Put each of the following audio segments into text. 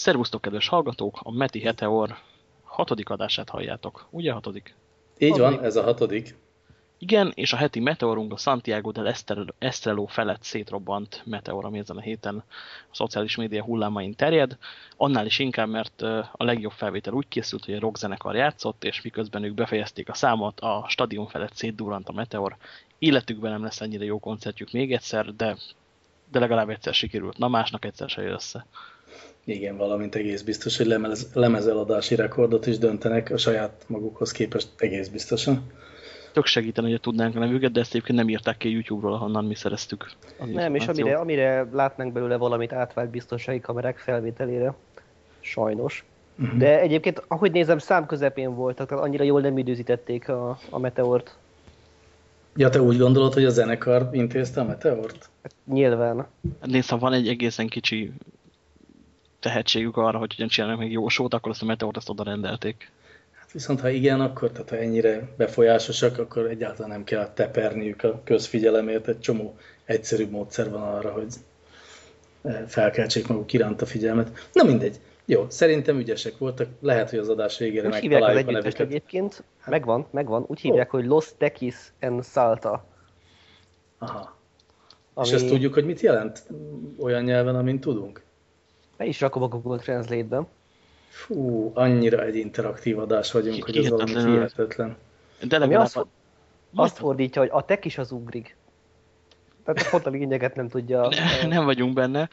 Szervusztok, kedves hallgatók! A Meti Heteor hatodik adását halljátok. Ugye hatodik? Így hatodik. van, ez a hatodik. Igen, és a heti meteorunk a Santiago del Estrello felett szétrobbant meteor, ami ezen a héten a szociális média hullámain terjed. Annál is inkább, mert a legjobb felvétel úgy készült, hogy a rockzenekar játszott, és miközben ők befejezték a számot, a stadion felett szétdurrant a meteor. Életükben nem lesz ennyire jó koncertjük még egyszer, de, de legalább egyszer sikerült. Na, másnak egyszer se jön össze. Igen, valamint egész biztos, hogy lemez, lemezeladási rekordot is döntenek a saját magukhoz képest egész biztosan. Tök segíteni, hogy tudnánk a nevüket, de ezt egyébként nem írták ki YouTube-ról, ahonnan mi szereztük. Nem, és amire, amire látnánk belőle valamit átvált biztonsági kamerák felvételére. Sajnos. Uh mhm. -huh. De egyébként, ahogy nézem, szám közepén voltak, tehát annyira jól nem időzítették a, a meteort. Ja, te úgy gondolod, hogy a zenekar intézte a meteort? Hát, nyilván. Nézd, ha van egy egészen kicsi tehetségük arra, hogy hogyan csinálnak még jó sót, akkor azt a meteort azt oda rendelték. Hát viszont ha igen, akkor tehát ha ennyire befolyásosak, akkor egyáltalán nem kell teperniük a közfigyelemért. Egy csomó egyszerű módszer van arra, hogy eh, felkeltsék maguk iránt a figyelmet. Na mindegy. Jó, szerintem ügyesek voltak. Lehet, hogy az adás végére úgy megtaláljuk a nevüket. egyébként. Hát. Megvan, megvan. Úgy hívják, oh. hogy Los Tequis en Salta. Aha. Ami... És ezt tudjuk, hogy mit jelent olyan nyelven, amint tudunk? Be is rakom a Google Translate-ben. Fú, annyira egy interaktív adás vagyunk, hogy ez valami hihetetlen. De legalább... Azt, azt fordítja, hogy a tek is az ugrig. Tehát pont a lényeget nem tudja. Ne, nem vagyunk benne.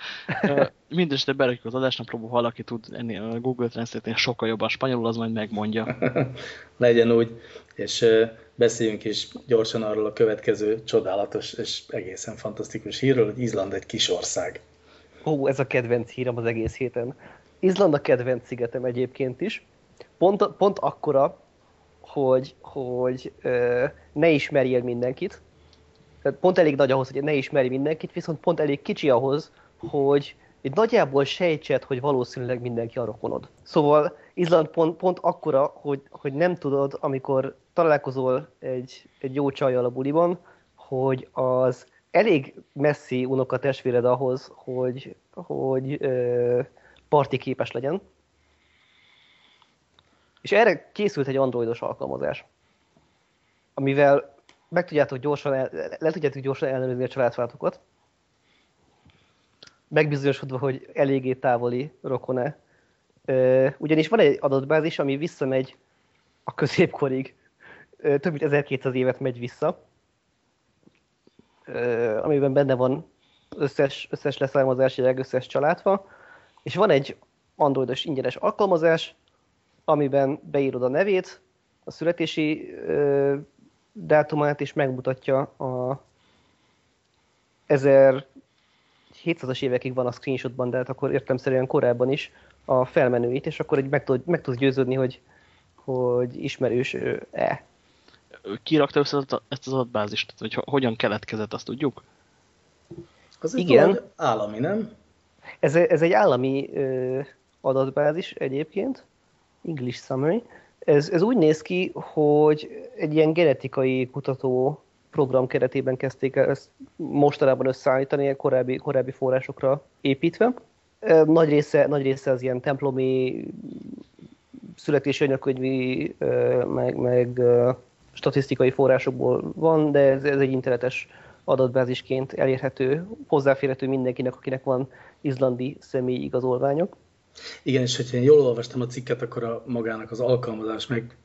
Mindenesetre berakjuk az adásnapról, ha valaki tud ennél a Google Translate-nél sokkal jobban spanyolul, az majd megmondja. Legyen úgy, és beszéljünk is gyorsan arról a következő csodálatos és egészen fantasztikus hírről, hogy Izland egy kis ország. Ó, ez a kedvenc hírem az egész héten. Izland a kedvenc szigetem egyébként is. Pont, pont akkora, hogy, hogy ö, ne ismerjél mindenkit. Pont elég nagy ahhoz, hogy ne ismerj mindenkit, viszont pont elég kicsi ahhoz, hogy egy nagyjából sejtsed, hogy valószínűleg mindenki a rokonod. Szóval Izland pont, pont akkora, hogy, hogy nem tudod, amikor találkozol egy, egy jó csajjal a buliban, hogy az elég messzi unokatestvéred ahhoz, hogy, hogy ö, parti képes legyen. És erre készült egy androidos alkalmazás, amivel meg tudjátok gyorsan, el, le tudjátok gyorsan ellenőrizni a családfátokat, megbizonyosodva, hogy eléggé távoli rokone. Ugyanis van egy adatbázis, ami visszamegy a középkorig, több mint 1200 évet megy vissza, amiben benne van összes, összes leszármazási leg, összes családfa, és van egy androidos ingyenes alkalmazás, amiben beírod a nevét, a születési ö, dátumát, és megmutatja a 1700-as évekig van a screenshotban, de hát akkor értemszerűen korábban is a felmenőit, és akkor egy meg tud, meg tud győződni, hogy, hogy ismerős-e ki rakta össze ezt az adatbázist? Hogy hogyan keletkezett, azt tudjuk? Az Igen. állami, nem? Ez, ez egy állami ö, adatbázis egyébként, English Summary. Ez, ez úgy néz ki, hogy egy ilyen genetikai kutató program keretében kezdték el ezt mostanában összeállítani, korábbi, korábbi forrásokra építve. Nagy része, nagy része az ilyen templomi születési anyagkönyvi, meg, meg statisztikai forrásokból van, de ez, ez egy internetes adatbázisként elérhető, hozzáférhető mindenkinek, akinek van izlandi személyi igazolványok. Igen, és hogyha én jól olvastam a cikket, akkor a magának az alkalmazás meg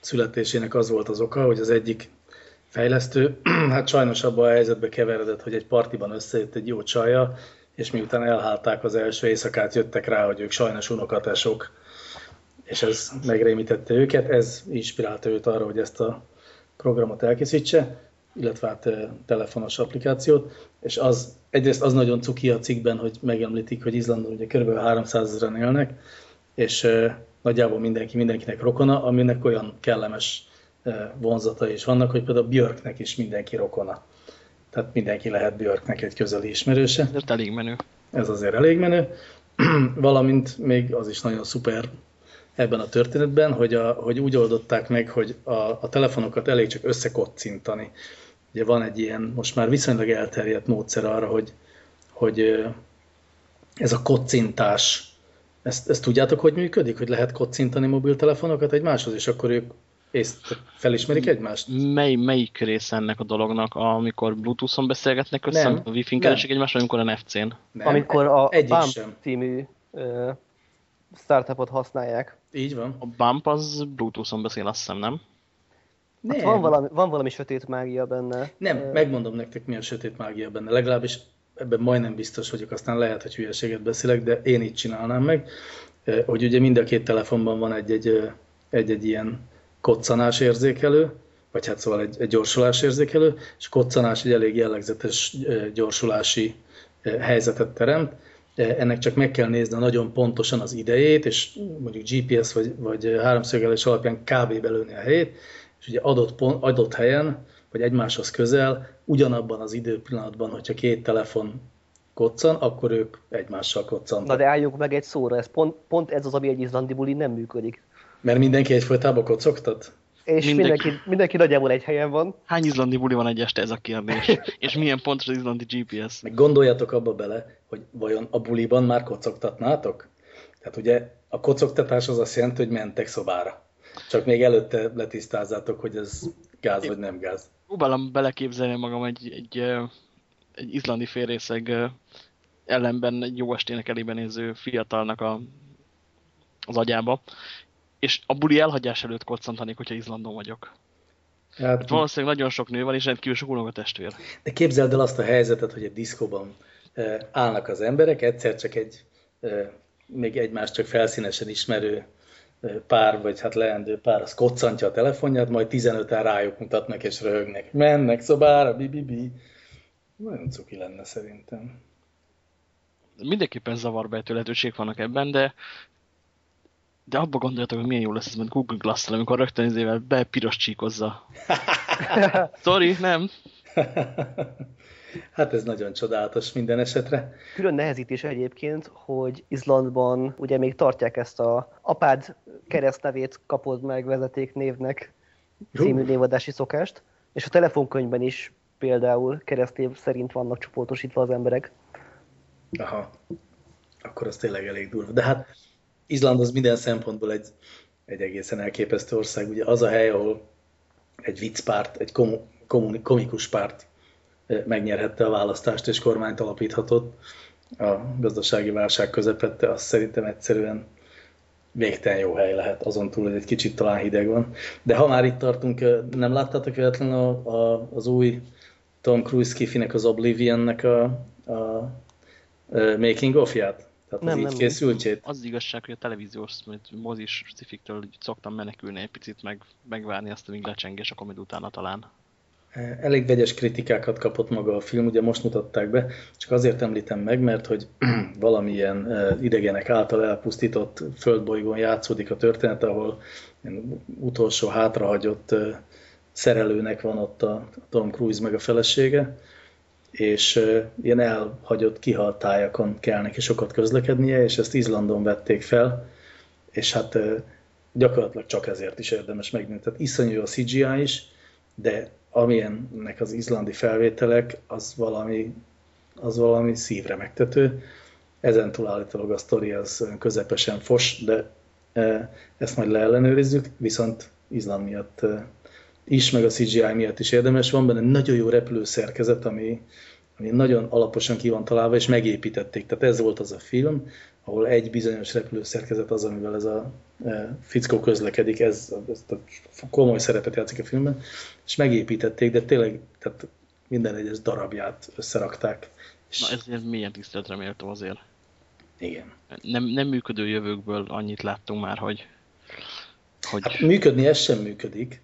születésének az volt az oka, hogy az egyik fejlesztő, hát sajnos abban a helyzetbe keveredett, hogy egy partiban összejött egy jó csaja, és miután elhálták az első éjszakát, jöttek rá, hogy ők sajnos unokatások, és ez megrémítette őket, ez inspirálta őt arra, hogy ezt a programot elkészítse, illetve hát telefonos applikációt, és az, egyrészt az nagyon cuki a cikkben, hogy megemlítik, hogy Izlandon ugye kb. 300 ezeren élnek, és nagyjából mindenki mindenkinek rokona, aminek olyan kellemes vonzatai is vannak, hogy például Björknek is mindenki rokona. Tehát mindenki lehet Björknek egy közeli ismerőse. Ez elég menő. Ez azért elég menő. Valamint még az is nagyon szuper ebben a történetben, hogy, a, hogy úgy oldották meg, hogy a, a telefonokat elég csak összekocintani. Ugye van egy ilyen, most már viszonylag elterjedt módszer arra, hogy, hogy ez a kocintás Ezt, ezt tudjátok, hogy működik? Hogy lehet kocintani mobiltelefonokat egymáshoz, és akkor ők ezt felismerik egymást? Mely, melyik része ennek a dolognak, amikor Bluetooth-on beszélgetnek össze, Nem. a Wi-Fi-n keresik egymást, amikor a NFC-n? Amikor a egyik BAM sem. című startupot használják. Így van. A Bump az Bluetooth-on beszél, azt hiszem, nem? Hát van, valami, van valami sötét mágia benne. Nem, megmondom nektek, mi a sötét mágia benne. Legalábbis ebben majdnem biztos vagyok, aztán lehet, hogy hülyeséget beszélek, de én így csinálnám meg, hogy ugye mind a két telefonban van egy-egy, egy-egy ilyen koccanás érzékelő, vagy hát szóval egy, egy gyorsulás érzékelő, és koccanás egy elég jellegzetes gyorsulási helyzetet teremt. Ennek csak meg kell nézni nagyon pontosan az idejét, és mondjuk GPS vagy, vagy háromszögelés alapján kb. belőni a helyét, és ugye adott, pont, adott helyen, vagy egymáshoz közel, ugyanabban az időpillanatban, hogyha két telefon koccan, akkor ők egymással koccantak. Na de álljunk meg egy szóra, ez pont, pont ez az, ami egy izlandi buli nem működik. Mert mindenki egyfolytában kocogtat? És Mindenki- mindenki, mindenki nagyjából egy helyen van. Hány izlandi buli van egy este, ez a kérdés. És milyen pontos az izlandi GPS? Meg gondoljatok abba bele, hogy vajon a buliban már kocogtatnátok? Tehát ugye a kocogtatás az azt jelenti, hogy mentek szobára. Csak még előtte letisztázzátok, hogy ez gáz vagy nem gáz. Próbálom beleképzelni magam egy, egy, egy izlandi félrészeg ö, ellenben egy jó estének elébe néző fiatalnak a, az agyába, és a buli elhagyás előtt koccantanék, hogyha Izlandon vagyok. Hát, Hát valószínűleg nagyon sok nő van, és rendkívül sok unoka testvér. De képzeld el azt a helyzetet, hogy egy diszkóban állnak az emberek, egyszer csak egy még egymást csak felszínesen ismerő pár, vagy hát leendő pár, az koccantja a telefonját, majd 15-en rájuk mutatnak és röhögnek. Mennek szobára, bi, bi, bi. Nagyon cuki lenne szerintem. Mindenképpen zavarbejtő lehetőség vannak ebben, de de abba gondoljatok, hogy milyen jó lesz ez, mint Google Glass-tal, amikor rögtön izével bepiros csíkozza. Sorry, nem. hát ez nagyon csodálatos minden esetre. Külön nehezítés egyébként, hogy Izlandban ugye még tartják ezt a apád keresztnevét kapod meg vezetéknévnek című névadási szokást, és a telefonkönyvben is például keresztnév szerint vannak csoportosítva az emberek. Aha, akkor az tényleg elég durva. De hát Izland az minden szempontból egy, egy egészen elképesztő ország. Ugye az a hely, ahol egy viccpárt, egy komu, komuni, komikus párt megnyerhette a választást és kormányt alapíthatott a gazdasági válság közepette, az szerintem egyszerűen végtelen jó hely lehet, azon túl, hogy egy kicsit talán hideg van. De ha már itt tartunk, nem láttátok véletlenül a, a, az új Tom Cruise kifinek az Oblivionnek a, a eh, making of-ját? Tehát az Nem, így nem. készültjét? Az igazság, hogy a televíziós, mint mozis szifiktől szoktam menekülni egy picit, meg megvárni azt, amíg lecseng, és akkor majd utána talán. Elég vegyes kritikákat kapott maga a film, ugye most mutatták be, csak azért említem meg, mert hogy valamilyen idegenek által elpusztított földbolygón játszódik a történet, ahol utolsó hátrahagyott szerelőnek van ott a Tom Cruise meg a felesége, és ilyen elhagyott kihalt tájakon kell neki sokat közlekednie, és ezt Izlandon vették fel, és hát gyakorlatilag csak ezért is érdemes megnézni. Tehát iszonyú a CGI is, de amilyennek az izlandi felvételek, az valami, az valami szívre megtető. Ezen túl állítólag a sztori az közepesen fos, de e, ezt majd leellenőrizzük, viszont Izland miatt e, is, meg a CGI miatt is érdemes. Van benne nagyon jó repülőszerkezet, ami, ami nagyon alaposan ki van találva, és megépítették. Tehát ez volt az a film, ahol egy bizonyos repülőszerkezet az, amivel ez a e, fickó közlekedik, ez, ez a komoly szerepet játszik a filmben, és megépítették, de tényleg tehát minden egyes darabját összerakták. És Na ez, ez milyen tiszteletre méltó azért. igen. Nem, nem működő jövőkből annyit láttunk már, hogy, hogy Hát működni ez sem működik,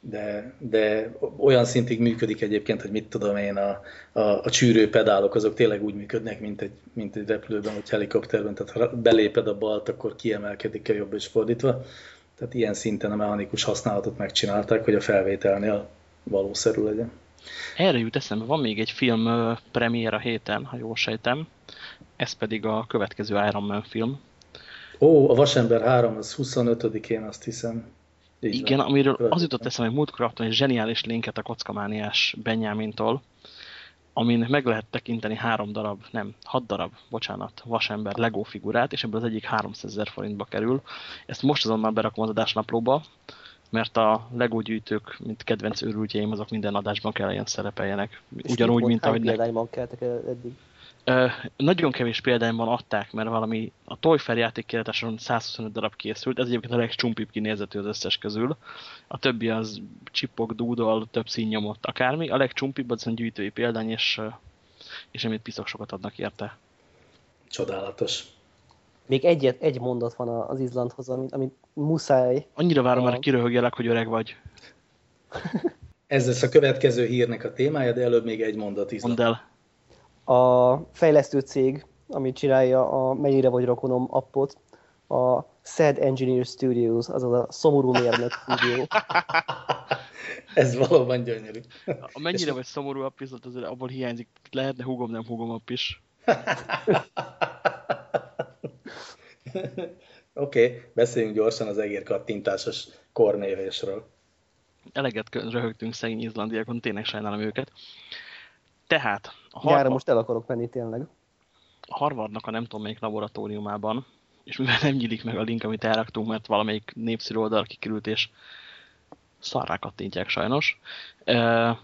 de, de olyan szintig működik egyébként, hogy mit tudom én, a, a, a csűrőpedálok azok tényleg úgy működnek, mint egy, mint egy repülőben vagy helikopterben, tehát ha beléped a balt, akkor kiemelkedik a jobb és fordítva. Tehát ilyen szinten a mechanikus használatot megcsinálták, hogy a felvételnél valószerű legyen. erre jut eszembe, van még egy film premier a héten, ha jól sejtem, ez pedig a következő Iron Man film. Ó, a Vasember 3 az 25-én, azt hiszem. Így Igen, van. amiről az Következő. jutott eszembe, hogy múltkor kaptam egy zseniális linket a kockamániás Benyámintól, amin meg lehet tekinteni három darab, nem, hat darab, bocsánat, vasember Lego figurát, és ebből az egyik 300 ezer forintba kerül. Ezt most azonnal berakom az adásnaplóba, mert a Lego gyűjtők, mint kedvenc őrültjeim, azok minden adásban kell ilyen szerepeljenek. Ugyanúgy, mint ahogy... Hány keltek eddig? Ö, nagyon kevés példányban adták, mert valami a Toy Fair játékkiállításon 125 darab készült, ez egyébként a legcsumpib kinézetű az összes közül. A többi az csipok, dúdol, több színnyomott, akármi. A legcsumpibb az a gyűjtői példány, és, és amit piszok sokat adnak érte. Csodálatos. Még egy, egy mondat van az Izlandhoz, amit, amit muszáj. Annyira várom a... már kiröhögjelek, hogy öreg vagy. Ez lesz a következő hírnek a témája, de előbb még egy mondat Izland. Mondd el a fejlesztő cég, ami csinálja a Mennyire vagy rokonom appot, a Sad Engineer Studios, azaz a szomorú mérnök stúdió. Ez valóban gyönyörű. A mennyire vagy szomorú app viszont azért abból hiányzik, lehetne húgom, nem húgom app is. Oké, okay, beszéljünk gyorsan az egér kattintásos kornévésről. Eleget röhögtünk szegény izlandiákon, tényleg sajnálom őket. Tehát, a Harvard, most el akarok menni tényleg. A Harvardnak a nem tudom melyik laboratóriumában, és mivel nem nyílik meg a link, amit elraktunk, mert valamelyik népszerű oldal kikerült, és szarrá kattintják sajnos, uh,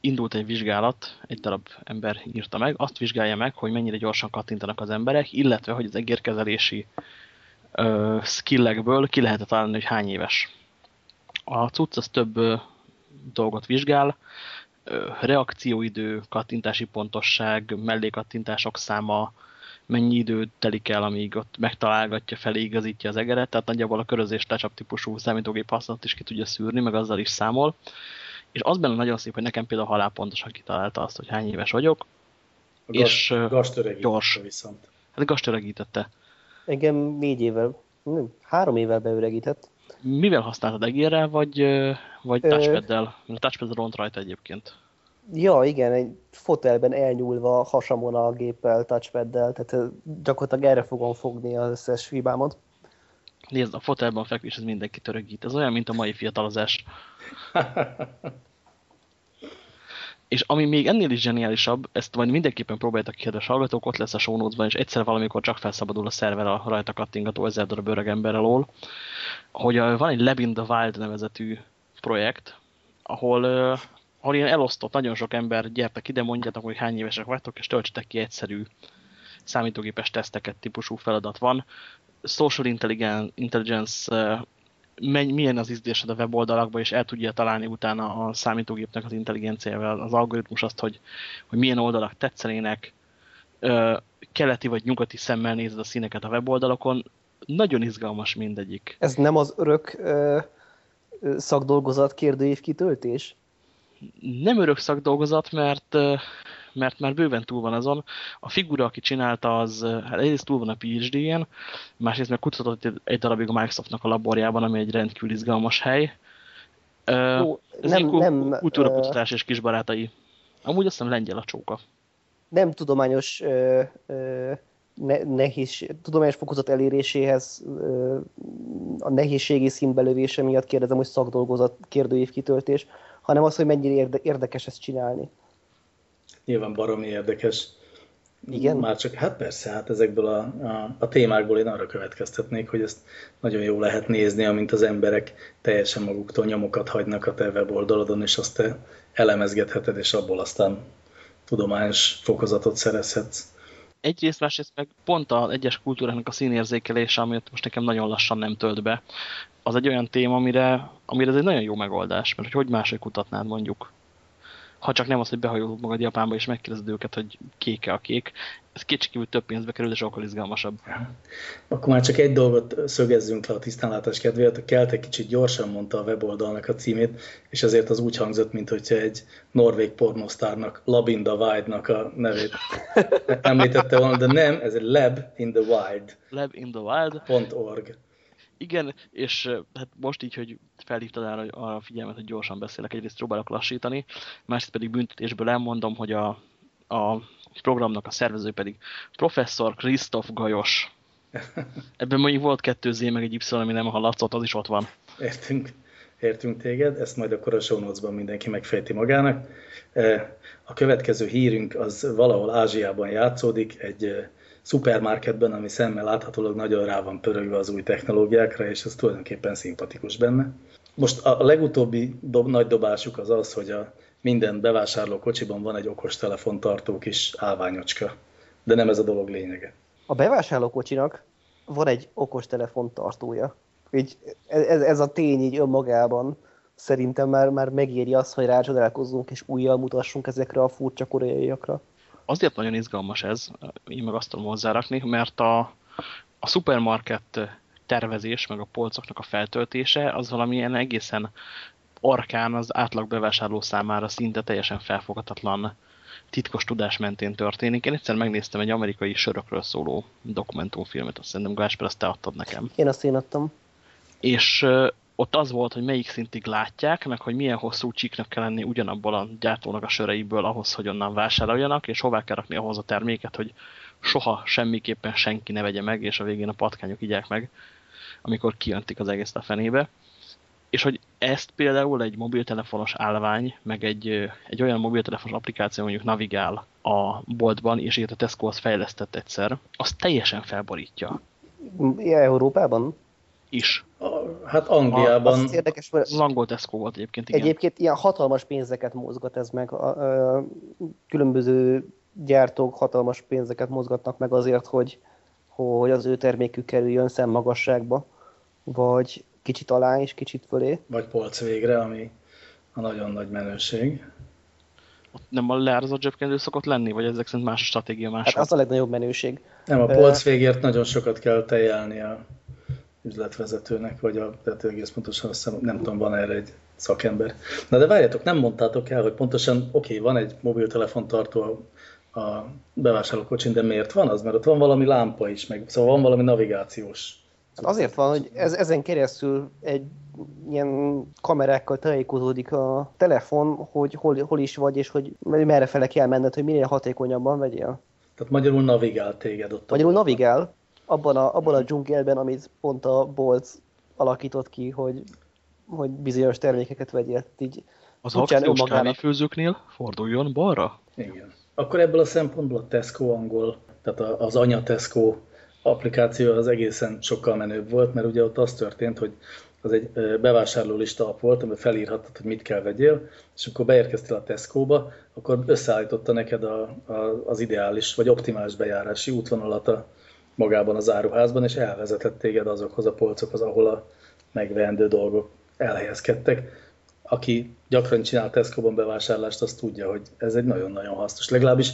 indult egy vizsgálat, egy darab ember írta meg, azt vizsgálja meg, hogy mennyire gyorsan kattintanak az emberek, illetve, hogy az egérkezelési uh, skillekből ki lehet találni, hogy hány éves. A cucc az több uh, dolgot vizsgál, reakcióidő, kattintási pontosság, mellékattintások száma, mennyi idő telik el, amíg ott megtalálgatja, felégazítja az egeret, tehát nagyjából a körözés lecsap típusú számítógép használat is ki tudja szűrni, meg azzal is számol. És az benne nagyon szép, hogy nekem például halálpontosan kitalálta azt, hogy hány éves vagyok. A és gast gyors. viszont. Hát gast öregítette. Engem négy évvel, nem, három évvel beöregített. Mivel használtad egérrel, vagy, vagy touchpad-del? A touchpad ront rajta egyébként. Ja, igen, egy fotelben elnyúlva hasamon a géppel, touchpaddel, tehát gyakorlatilag erre fogom fogni az összes hibámat. Nézd, a fotelben fekvés, ez mindenki törögít. Ez olyan, mint a mai fiatalozás. és ami még ennél is zseniálisabb, ezt majd mindenképpen próbáljátok kedves hallgatók, ott lesz a show és egyszer valamikor csak felszabadul a szerver a rajta kattingató ezer darab öreg ember alól, hogy van egy Lab in the Wild nevezetű projekt, ahol, ahol ilyen elosztott nagyon sok ember, gyertek ide, mondjátok, hogy hány évesek vagytok, és töltsetek ki egyszerű számítógépes teszteket típusú feladat van. Social Intelligence milyen az ízdésed a weboldalakban, és el tudja találni utána a számítógépnek az intelligenciával az algoritmus azt, hogy, hogy milyen oldalak tetszenének, keleti vagy nyugati szemmel nézed a színeket a weboldalakon, nagyon izgalmas mindegyik. Ez nem az örök ö, szakdolgozat kérdőív kitöltés? Nem örök szakdolgozat, mert mert már bőven túl van azon. A figura, aki csinálta, az hát egyrészt túl van a PhD-en, másrészt meg kutatott egy darabig a Microsoftnak a laborjában, ami egy rendkívül izgalmas hely. Ó, Ez nem, nem, kultúrakutatás és kisbarátai. Amúgy azt hiszem lengyel a csóka. Nem tudományos ö, ö, ne, nehéz, tudományos fokozat eléréséhez ö, a nehézségi szintbelövése miatt kérdezem, hogy szakdolgozat kérdőív kitöltés, hanem az, hogy mennyire érde, érdekes ezt csinálni nyilván baromi érdekes. Igen? Már csak, hát persze, hát ezekből a, a, a témákból én arra következtetnék, hogy ezt nagyon jó lehet nézni, amint az emberek teljesen maguktól nyomokat hagynak a te weboldalodon, és azt te elemezgetheted, és abból aztán tudományos fokozatot szerezhetsz. Egyrészt, másrészt meg pont az egyes kultúrának a színérzékelése, amit most nekem nagyon lassan nem tölt be, az egy olyan téma, amire, amire ez egy nagyon jó megoldás, mert hogy hogy máshogy kutatnád mondjuk ha csak nem az, hogy behajolod magad Japánba, és megkérdezed őket, hogy kéke a kék. Ez kétségkívül több pénzbe kerül, de sokkal izgalmasabb. Akkor már csak egy dolgot szögezzünk le a tisztánlátás kedvéért. A Kelt egy kicsit gyorsan mondta a weboldalnak a címét, és ezért az úgy hangzott, mint hogyha egy norvég pornosztárnak, Labinda Wild-nak a nevét említette volna, de nem, ez egy Lab in the Wild. Lab in the Wild. .org. Igen, és hát most így, hogy felhívtad arra a figyelmet, hogy gyorsan beszélek, egyrészt próbálok lassítani, másrészt pedig büntetésből elmondom, hogy a, a programnak a szervező pedig professzor Krisztof Gajos. Ebben mondjuk volt kettő Z, meg egy Y, ami nem hallatszott, az is ott van. Értünk. értünk téged, ezt majd akkor a show mindenki megfejti magának. A következő hírünk az valahol Ázsiában játszódik, egy szupermarketben, ami szemmel láthatólag nagyon rá van pörögve az új technológiákra, és ez tulajdonképpen szimpatikus benne. Most a legutóbbi dob, nagy dobásuk az az, hogy a minden bevásárló kocsiban van egy okos telefontartó kis állványocska, de nem ez a dolog lényege. A bevásárló kocsinak van egy okos telefontartója. Így ez, ez a tény így önmagában szerintem már, már megéri azt, hogy rácsodálkozzunk és újjal mutassunk ezekre a furcsa koreaiakra. Azért nagyon izgalmas ez, én meg azt tudom hozzárakni, mert a, a szupermarket tervezés, meg a polcoknak a feltöltése, az valamilyen egészen arkán az átlag bevásárló számára szinte teljesen felfogatatlan titkos tudás mentén történik. Én egyszer megnéztem egy amerikai sörökről szóló dokumentumfilmet, azt szerintem Gásper, azt te adtad nekem. Én azt én adtam. És ott az volt, hogy melyik szintig látják, meg hogy milyen hosszú csíknak kell lenni ugyanabból a gyártónak a söreiből ahhoz, hogy onnan vásároljanak, és hová kell rakni ahhoz a terméket, hogy soha semmiképpen senki ne vegye meg, és a végén a patkányok igyák meg, amikor kijöntik az egész a fenébe. És hogy ezt például egy mobiltelefonos állvány, meg egy, egy olyan mobiltelefonos applikáció, mondjuk navigál a boltban, és ilyet a Tesco az fejlesztett egyszer, az teljesen felborítja. Európában? Is. A, hát Angliában... A, az érdekes, mert az angol Tesco volt egyébként, igen. Egyébként ilyen hatalmas pénzeket mozgat ez meg. A, a, különböző gyártók hatalmas pénzeket mozgatnak meg azért, hogy, hogy az ő termékük kerüljön szemmagasságba, vagy kicsit alá és kicsit fölé. Vagy polc végre, ami a nagyon nagy menőség. Ott nem a leárazott zsebkendő szokott lenni, vagy ezek szerint más a stratégia más? Hát az a legnagyobb menőség. Nem, a polc végért nagyon sokat kell tejelni a üzletvezetőnek, vagy a, tehát egész pontosan azt hiszem, nem tudom, van erre egy szakember. Na de várjátok, nem mondtátok el, hogy pontosan, oké, okay, van egy mobiltelefontartó a, a bevásárlókocsin, de miért van az? Mert ott van valami lámpa is, meg szóval van valami navigációs Hát azért van, hogy ez, ezen keresztül egy ilyen kamerákkal tájékozódik a telefon, hogy hol, hol is vagy, és hogy merre fele kell menned, hogy minél hatékonyabban vegyél. Tehát magyarul navigál téged ott. Magyarul navigál abban a, abban a dzsungelben, amit pont a bolt alakított ki, hogy, hogy bizonyos termékeket vegyél. Így az akciós kávéfőzőknél forduljon balra? Igen. Akkor ebből a szempontból a Tesco angol, tehát az anya Tesco applikáció az egészen sokkal menőbb volt, mert ugye ott az történt, hogy az egy bevásárló lista app volt, amiben felírhattad, hogy mit kell vegyél, és akkor beérkeztél a Tesco-ba, akkor összeállította neked a, a, az ideális vagy optimális bejárási útvonalat a, magában az áruházban, és elvezetett téged azokhoz a polcokhoz, ahol a megveendő dolgok elhelyezkedtek. Aki gyakran csinál Tesco-ban bevásárlást, az tudja, hogy ez egy nagyon-nagyon hasznos. Legalábbis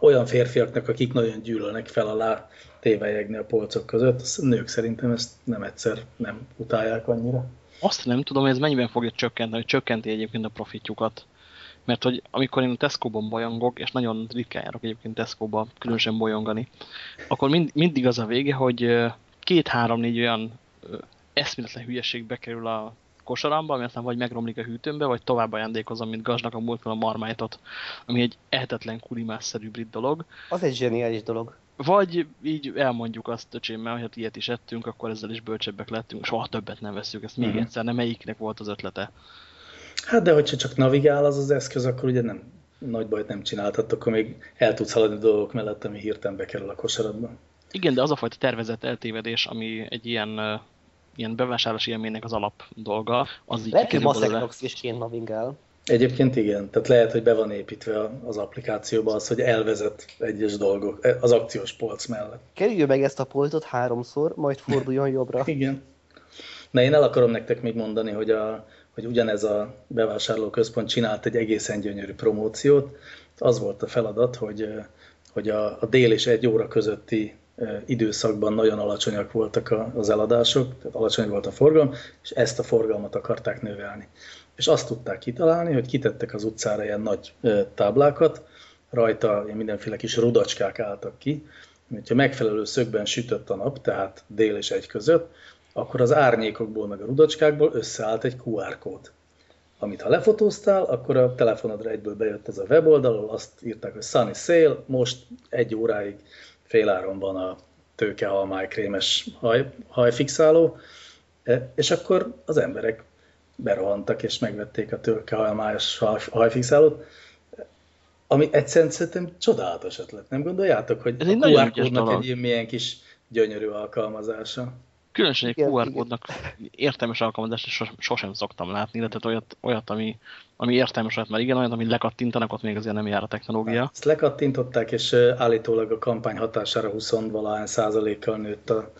olyan férfiaknak, akik nagyon gyűlölnek fel alá tévejegni a polcok között, az nők szerintem ezt nem egyszer nem utálják annyira. Azt nem tudom, hogy ez mennyiben fogja csökkenteni, hogy csökkenti egyébként a profitjukat. Mert hogy amikor én a Tesco-ban bolyongok, és nagyon ritkán járok egyébként Tesco-ba különösen bolyongani, akkor mind, mindig az a vége, hogy két-három-négy olyan eszméletlen hülyeség bekerül a kosaramba, ami aztán vagy megromlik a hűtőmbe, vagy tovább ajándékozom, mint gaznak a múltkor a marmájtot, ami egy ehetetlen kulimásszerű brit dolog. Az egy zseniális dolog. Vagy így elmondjuk azt öcsémmel, hogy hát ilyet is ettünk, akkor ezzel is bölcsebbek lettünk, soha többet nem veszük, ezt még mm. egyszer, nem melyiknek volt az ötlete. Hát de hogyha csak navigál az az eszköz, akkor ugye nem nagy bajt nem csináltat, akkor még el tudsz haladni dolgok mellett, ami hirtelen bekerül a kosaradba. Igen, de az a fajta tervezett eltévedés, ami egy ilyen, ilyen bevásárlási élménynek az alap dolga, az így Lehet, hogy is kéne navigál. Egyébként igen, tehát lehet, hogy be van építve az applikációba az, hogy elvezet egyes dolgok az akciós polc mellett. Kerüljön meg ezt a polcot háromszor, majd forduljon jobbra. igen. Na én el akarom nektek még mondani, hogy, a, hogy ugyanez a bevásárlóközpont csinált egy egészen gyönyörű promóciót. Az volt a feladat, hogy, hogy a, a dél és egy óra közötti időszakban nagyon alacsonyak voltak az eladások, tehát alacsony volt a forgalom, és ezt a forgalmat akarták növelni és azt tudták kitalálni, hogy kitettek az utcára ilyen nagy táblákat, rajta mindenféle kis rudacskák álltak ki, hogyha megfelelő szögben sütött a nap, tehát dél és egy között, akkor az árnyékokból meg a rudacskákból összeállt egy QR kód. Amit ha lefotóztál, akkor a telefonodra egyből bejött ez a weboldal, azt írták, hogy Sunny Sale, most egy óráig féláron van a tőkehalmály krémes haj, hajfixáló, és akkor az emberek berohantak és megvették a tőkehalmályos hajfixálót, ami egyszerűen szerintem csodálatos ötlet, nem gondoljátok, hogy Ez a egy nagyon QR ügyes kódnak dolog. egy ilyen milyen kis gyönyörű alkalmazása. Különösen egy QR kódnak értelmes alkalmazást sos, sosem szoktam látni, illetve olyat, olyat ami, ami értelmes, olyat már igen, olyat, ami lekattintanak, ott még azért nem jár a technológia. Ezt lekattintották, és állítólag a kampány hatására 20 valahány százalékkal nőtt a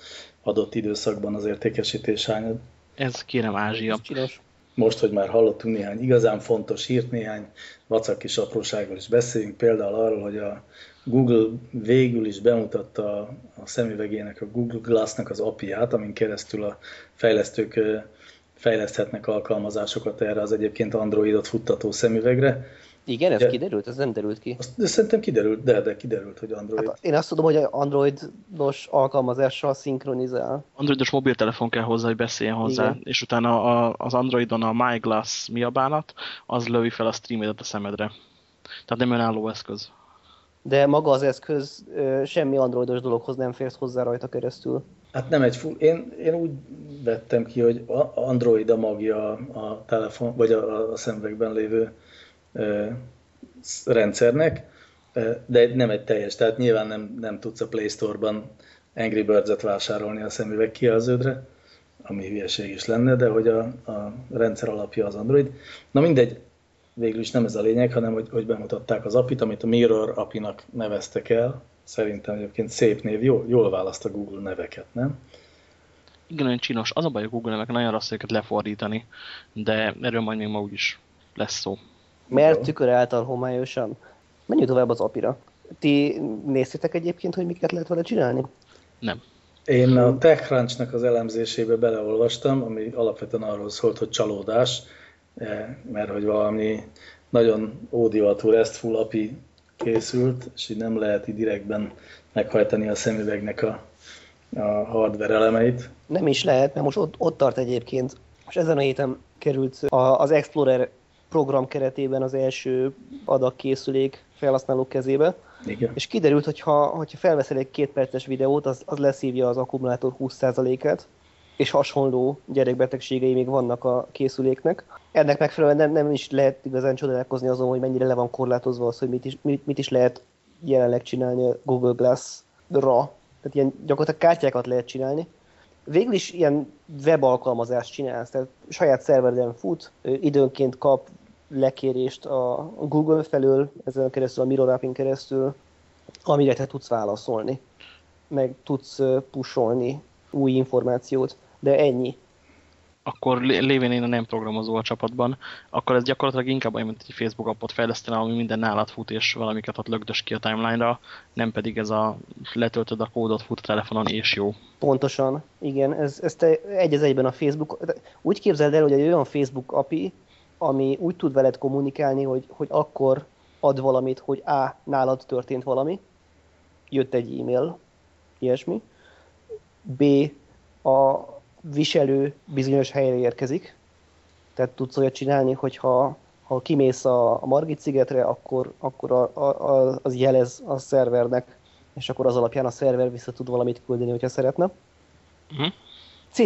adott időszakban az értékesítés hányad. Ez kérem Ázsia. Ez. Most, hogy már hallottunk néhány igazán fontos hírt, néhány vacak kis apróságról is beszéljünk, például arról, hogy a Google végül is bemutatta a szemüvegének, a Google Glass-nak az API-át, amin keresztül a fejlesztők fejleszthetnek alkalmazásokat erre az egyébként Androidot futtató szemüvegre. Igen, ez Ja. kiderült? Ez nem derült ki. Azt, de szerintem kiderült, de, de kiderült, hogy Android. Hát én azt tudom, hogy Androidos alkalmazással szinkronizál. Androidos mobiltelefon kell hozzá, hogy beszéljen hozzá, Igen. és utána a, az Androidon a MyGlass mi a bánat, az lövi fel a streamedet a szemedre. Tehát nem önálló eszköz. De maga az eszköz semmi androidos dologhoz nem férsz hozzá rajta keresztül. Hát nem egy full, én, én úgy vettem ki, hogy Android a magja a telefon, vagy a, a szemüvegben lévő rendszernek, de nem egy teljes, tehát nyilván nem, nem tudsz a Play Store-ban Angry Birds-et vásárolni a szemüveg kijelződre, ami hülyeség is lenne, de hogy a, a rendszer alapja az Android. Na mindegy, végül is nem ez a lényeg, hanem hogy, hogy bemutatták az apit, amit a Mirror apinak neveztek el. Szerintem egyébként szép név, jól, jól választ a Google neveket, nem? Igen, olyan csinos. Az a baj a Google nevek, nagyon rossz őket lefordítani, de erről majd még ma úgyis lesz szó. Mert tükör által homályosan. Menjünk tovább az apira. Ti néztétek egyébként, hogy miket lehet vele csinálni? Nem. Én a TechCrunch-nak az elemzésébe beleolvastam, ami alapvetően arról szólt, hogy csalódás, eh, mert hogy valami nagyon ódivatú RESTful API készült, és így nem lehet így direktben meghajtani a szemüvegnek a, a hardware elemeit. Nem is lehet, mert most ott, ott tart egyébként. És ezen a héten került a, az Explorer program keretében az első adagkészülék felhasználók kezébe, Igen. és kiderült, hogy ha, hogyha felveszel egy két perces videót, az, az leszívja az akkumulátor 20%-át, és hasonló gyerekbetegségei még vannak a készüléknek. Ennek megfelelően nem, nem is lehet igazán csodálkozni azon, hogy mennyire le van korlátozva az, hogy mit is, mit, mit is lehet jelenleg csinálni a Google Glass-ra. Tehát ilyen gyakorlatilag kártyákat lehet csinálni. Végül is ilyen web alkalmazást csinálsz, tehát saját szervereden fut, időnként kap lekérést a Google felől, ezen keresztül, a Mirror App-in keresztül, amire te tudsz válaszolni, meg tudsz pusolni új információt, de ennyi. Akkor lé- lévén én a nem programozó a csapatban, akkor ez gyakorlatilag inkább olyan, mint egy Facebook appot fejlesztene, ami minden nálad fut, és valamiket ott lögdös ki a timeline-ra, nem pedig ez a letöltöd a kódot, fut a telefonon, és jó. Pontosan, igen, ez, ez te egy az egyben a Facebook. Úgy képzeld el, hogy egy olyan Facebook API, ami úgy tud veled kommunikálni, hogy, hogy akkor ad valamit, hogy A, nálad történt valami, jött egy e-mail, ilyesmi, B, a viselő bizonyos helyre érkezik, tehát tudsz olyat csinálni, hogy ha, ha kimész a, a Margit szigetre, akkor, akkor a, a, a, az jelez a szervernek, és akkor az alapján a szerver vissza tud valamit küldeni, hogyha szeretne. Uh-huh. C,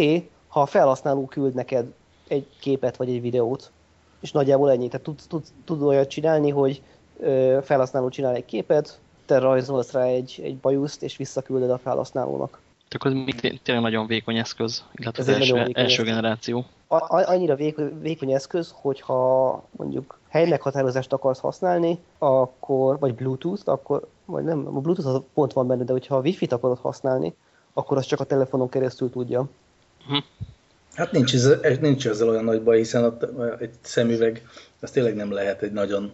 ha a felhasználó küld neked egy képet vagy egy videót, és nagyjából ennyi. Tehát tudsz tud, tud olyat csinálni, hogy ö, felhasználó csinál egy képet, te rajzolsz rá egy, egy bajuszt, és visszaküldöd a felhasználónak. Tehát ez még té- tényleg nagyon vékony eszköz, illetve Ez az első, vékony első eszköz. generáció. A, annyira vékony, vékony eszköz, hogyha mondjuk helymeghatározást akarsz használni, akkor, vagy Bluetooth-t, akkor, vagy nem, a Bluetooth az pont van benne, de hogyha a Wi-Fi-t akarod használni, akkor az csak a telefonon keresztül tudja. Hát nincs, ez, nincs ezzel olyan nagy baj, hiszen ott egy szemüveg, az tényleg nem lehet egy nagyon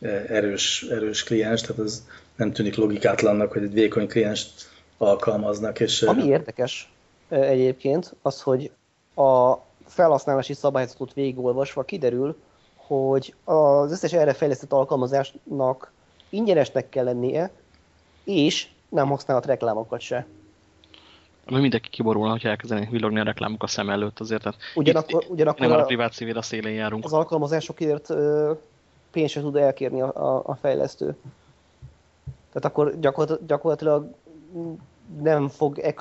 eh, erős, erős kliens, tehát ez nem tűnik logikátlannak, hogy egy vékony klienst alkalmaznak, és Ami érdekes egyébként, az, hogy a felhasználási szabályzatot végigolvasva kiderül, hogy az összes erre fejlesztett alkalmazásnak ingyenesnek kell lennie, és nem használhat reklámokat se. Ami mindenki kiborulna, hogyha elkezdenénk villogni a reklámok a szem előtt azért. Tehát Ugyanakkor, itt ugyanakkor nem a a, privát szívér a szélén járunk. az alkalmazásokért ö, pénzt se tud elkérni a, a, a fejlesztő. Tehát akkor gyakorlat, gyakorlatilag nem fog e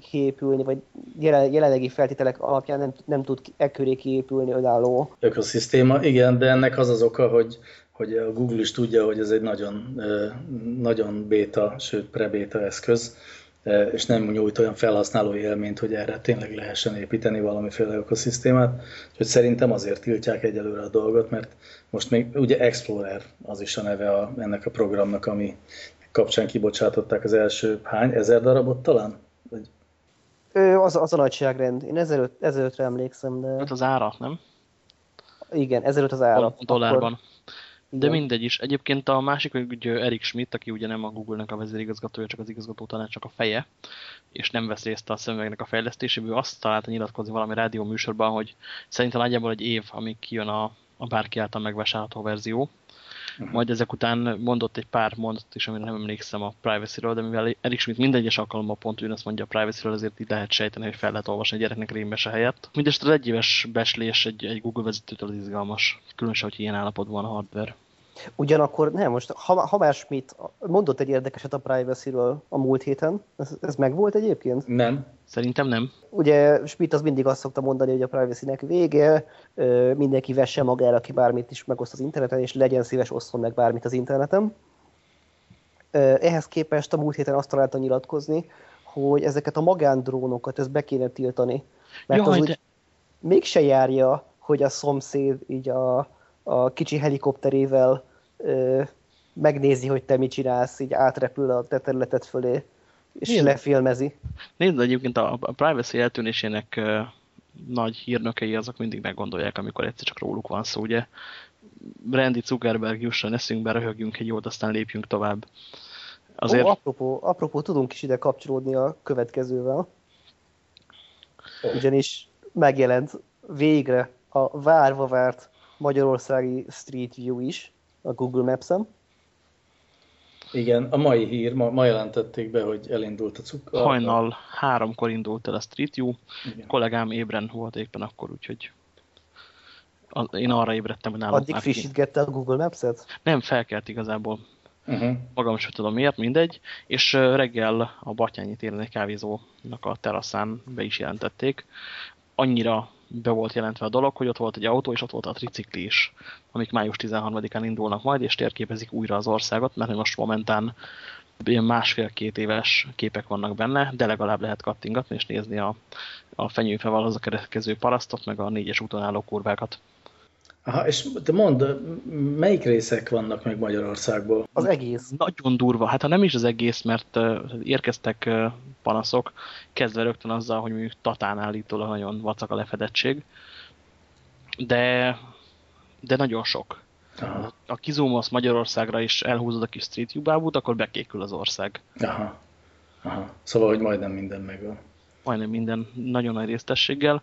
kiépülni, vagy jelen, jelenlegi feltételek alapján nem, nem tud e köré kiépülni önálló. Ökoszisztéma, igen, de ennek az az oka, hogy, hogy a Google is tudja, hogy ez egy nagyon, nagyon béta, sőt prebéta eszköz, és nem nyújt olyan felhasználói élményt, hogy erre tényleg lehessen építeni valamiféle ökoszisztémát. Úgyhogy szerintem azért tiltják egyelőre a dolgot, mert most még ugye Explorer az is a neve a, ennek a programnak, ami kapcsán kibocsátották az első hány, ezer darabot talán? Vagy... Ő, az, az a nagyságrend. Én ezelőtt, ezelőttre emlékszem, de... Hát az ára, nem? Igen, ezelőtt az ára. A dollárban. Akkor... De mindegy is. Egyébként a másik, hogy Erik Schmidt, aki ugye nem a Google-nek a vezérigazgatója, csak az igazgató tanácsnak a feje, és nem vesz részt a szemüvegnek a fejlesztéséből, azt találta nyilatkozni valami rádió műsorban, hogy szerintem nagyjából egy év, amíg kijön a, a bárki által megvásárolható verzió. Majd ezek után mondott egy pár mondatot is, amire nem emlékszem a privacy-ről, de mivel Erik Schmidt minden egyes alkalommal pont azt mondja a privacy-ről, azért így lehet sejteni, hogy fel lehet olvasni a gyereknek rémese helyett. Mindenesetre az egyéves beslés egy, egy Google vezetőtől az izgalmas, különösen, hogy ilyen állapotban van a hardware. Ugyanakkor nem, most ha, ha más Schmidt mondott egy érdekeset a privacy-ről a múlt héten, ez, ez megvolt egyébként? Nem. Szerintem nem. Ugye Schmidt az mindig azt szokta mondani, hogy a privacy-nek vége, mindenki vesse magára, aki bármit is megoszt az interneten, és legyen szíves, osszon meg bármit az interneten. Ehhez képest a múlt héten azt találta nyilatkozni, hogy ezeket a magándrónokat ezt be kéne tiltani. Mert Jaj, az úgy de... mégse járja, hogy a szomszéd így a, a kicsi helikopterével ö, megnézi, hogy te mit csinálsz, így átrepül a te területet fölé, és Nézd. lefilmezi. Nézd, egyébként a, a privacy eltűnésének nagy hírnökei azok mindig meggondolják, amikor egyszer csak róluk van szó, ugye? Randy Zuckerberg jusson eszünkbe, röhögjünk egy jót, aztán lépjünk tovább. Azért... Ó, apropó, apropó, tudunk is ide kapcsolódni a következővel. Ugyanis megjelent végre a várva várt magyarországi Street View is a Google Maps-en. Igen, a mai hír, ma, ma jelentették be, hogy elindult a cukor. Hajnal háromkor indult el a Street View, Igen. kollégám ébren volt éppen akkor, úgyhogy én arra ébredtem, hogy nálam Addig frissítgette a Google Maps-et? Nem, felkelt igazából. Uh -huh. Magam sem tudom miért, mindegy. És reggel a Batyányi téren egy kávézónak a teraszán be is jelentették. Annyira be volt jelentve a dolog, hogy ott volt egy autó, és ott volt a tricikli is, amik május 13-án indulnak majd, és térképezik újra az országot, mert most momentán ilyen másfél-két éves képek vannak benne, de legalább lehet kattingatni és nézni a, a fenyőfeval az a kerekező parasztot, meg a négyes úton álló kurvákat. Aha, és te mondd, melyik részek vannak meg Magyarországból? Az egész. Nagyon durva. Hát ha nem is az egész, mert uh, érkeztek uh, panaszok, kezdve rögtön azzal, hogy mondjuk Tatán állítólag nagyon vacak a lefedettség. De, de nagyon sok. Aha. Ha kizúmolsz Magyarországra és elhúzod a kis Street akkor bekékül az ország. Aha. Aha. Szóval, hogy majdnem minden megvan majdnem minden nagyon nagy résztességgel,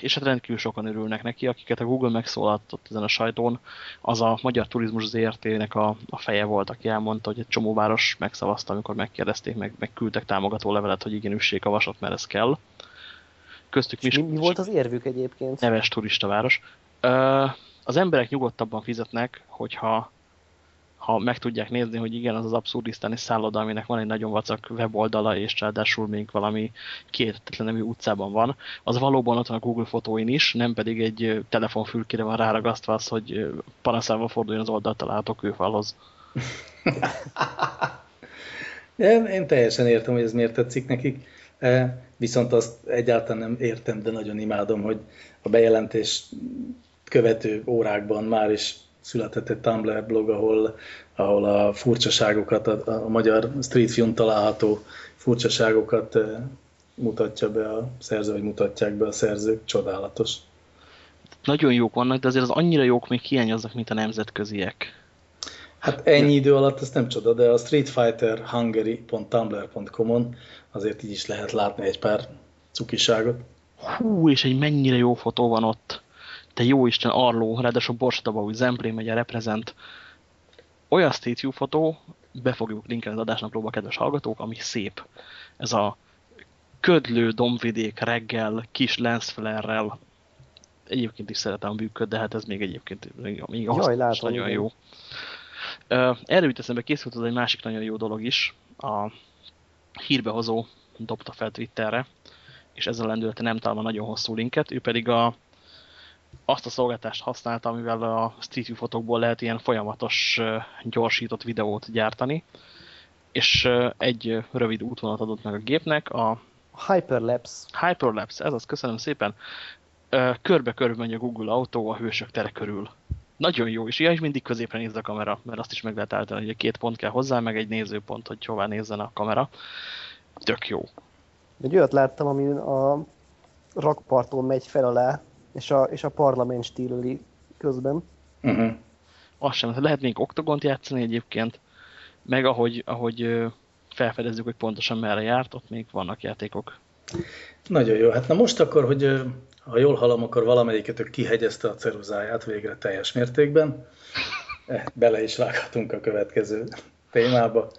és hát rendkívül sokan örülnek neki, akiket a Google megszólaltott ezen a sajtón, az a Magyar Turizmus ZRT-nek a, a feje volt, aki elmondta, hogy egy csomó város megszavazta, amikor megkérdezték, meg, meg küldtek támogató levelet, hogy igen, üssék a vasat, mert ez kell. Köztük mi, mi volt az érvük egyébként? Neves turistaváros. Az emberek nyugodtabban fizetnek, hogyha ha meg tudják nézni, hogy igen, az az abszurdisztáni szálloda, aminek van egy nagyon vacak weboldala, és ráadásul még valami kérhetetlen nevű utcában van, az valóban ott van a Google fotóin is, nem pedig egy telefonfülkére van ráragasztva az, hogy panaszával forduljon az oldalt található kőfalhoz. én, én teljesen értem, hogy ez miért tetszik nekik, viszont azt egyáltalán nem értem, de nagyon imádom, hogy a bejelentés követő órákban már is született egy Tumblr blog, ahol, ahol a furcsaságokat, a, a magyar Street View-n található furcsaságokat eh, mutatja be a szerző, vagy mutatják be a szerzők. Csodálatos. Nagyon jók vannak, de azért az annyira jók még hiányoznak, mint a nemzetköziek. Hát ennyi idő alatt ez nem csoda, de a streetfighterhungary.tumblr.com-on azért így is lehet látni egy pár cukiságot. Hú, és egy mennyire jó fotó van ott te jó Isten, Arló, ráadásul Borsadaba, úgy Zemplé megye reprezent. Olyan View fotó, be fogjuk linkelni az adásnaplóba, kedves hallgatók, ami szép. Ez a ködlő dombvidék reggel, kis lensflare-rel, egyébként is szeretem a bűköd, de hát ez még egyébként még ahhoz Jaj, látom, nagyon igen. jó. Erről jut eszembe készült az egy másik nagyon jó dolog is. A hírbehozó dobta fel Twitterre, és ezzel lendülete nem találva nagyon hosszú linket, ő pedig a, azt a szolgáltást használta, amivel a Street View fotókból lehet ilyen folyamatos gyorsított videót gyártani, és egy rövid útvonalat adott meg a gépnek, a Hyperlapse. Hyperlapse, ez az, köszönöm szépen. Körbe-körbe megy a Google autó a hősök tere körül. Nagyon jó, és ilyen is mindig középre néz a kamera, mert azt is meg lehet állítani, hogy két pont kell hozzá, meg egy nézőpont, hogy hová nézzen a kamera. Tök jó. Egy olyat láttam, ami a rakparton megy fel alá, és a, és a parlament stíleli közben. Uh -huh. Azt sem, lehet még oktogont játszani egyébként, meg ahogy, ahogy felfedezzük, hogy pontosan merre járt, ott még vannak játékok. Nagyon jó. Hát na most akkor, hogy ha jól hallom, akkor valamelyiketek kihegyezte a ceruzáját végre teljes mértékben. Eh, bele is vághatunk a következő témába,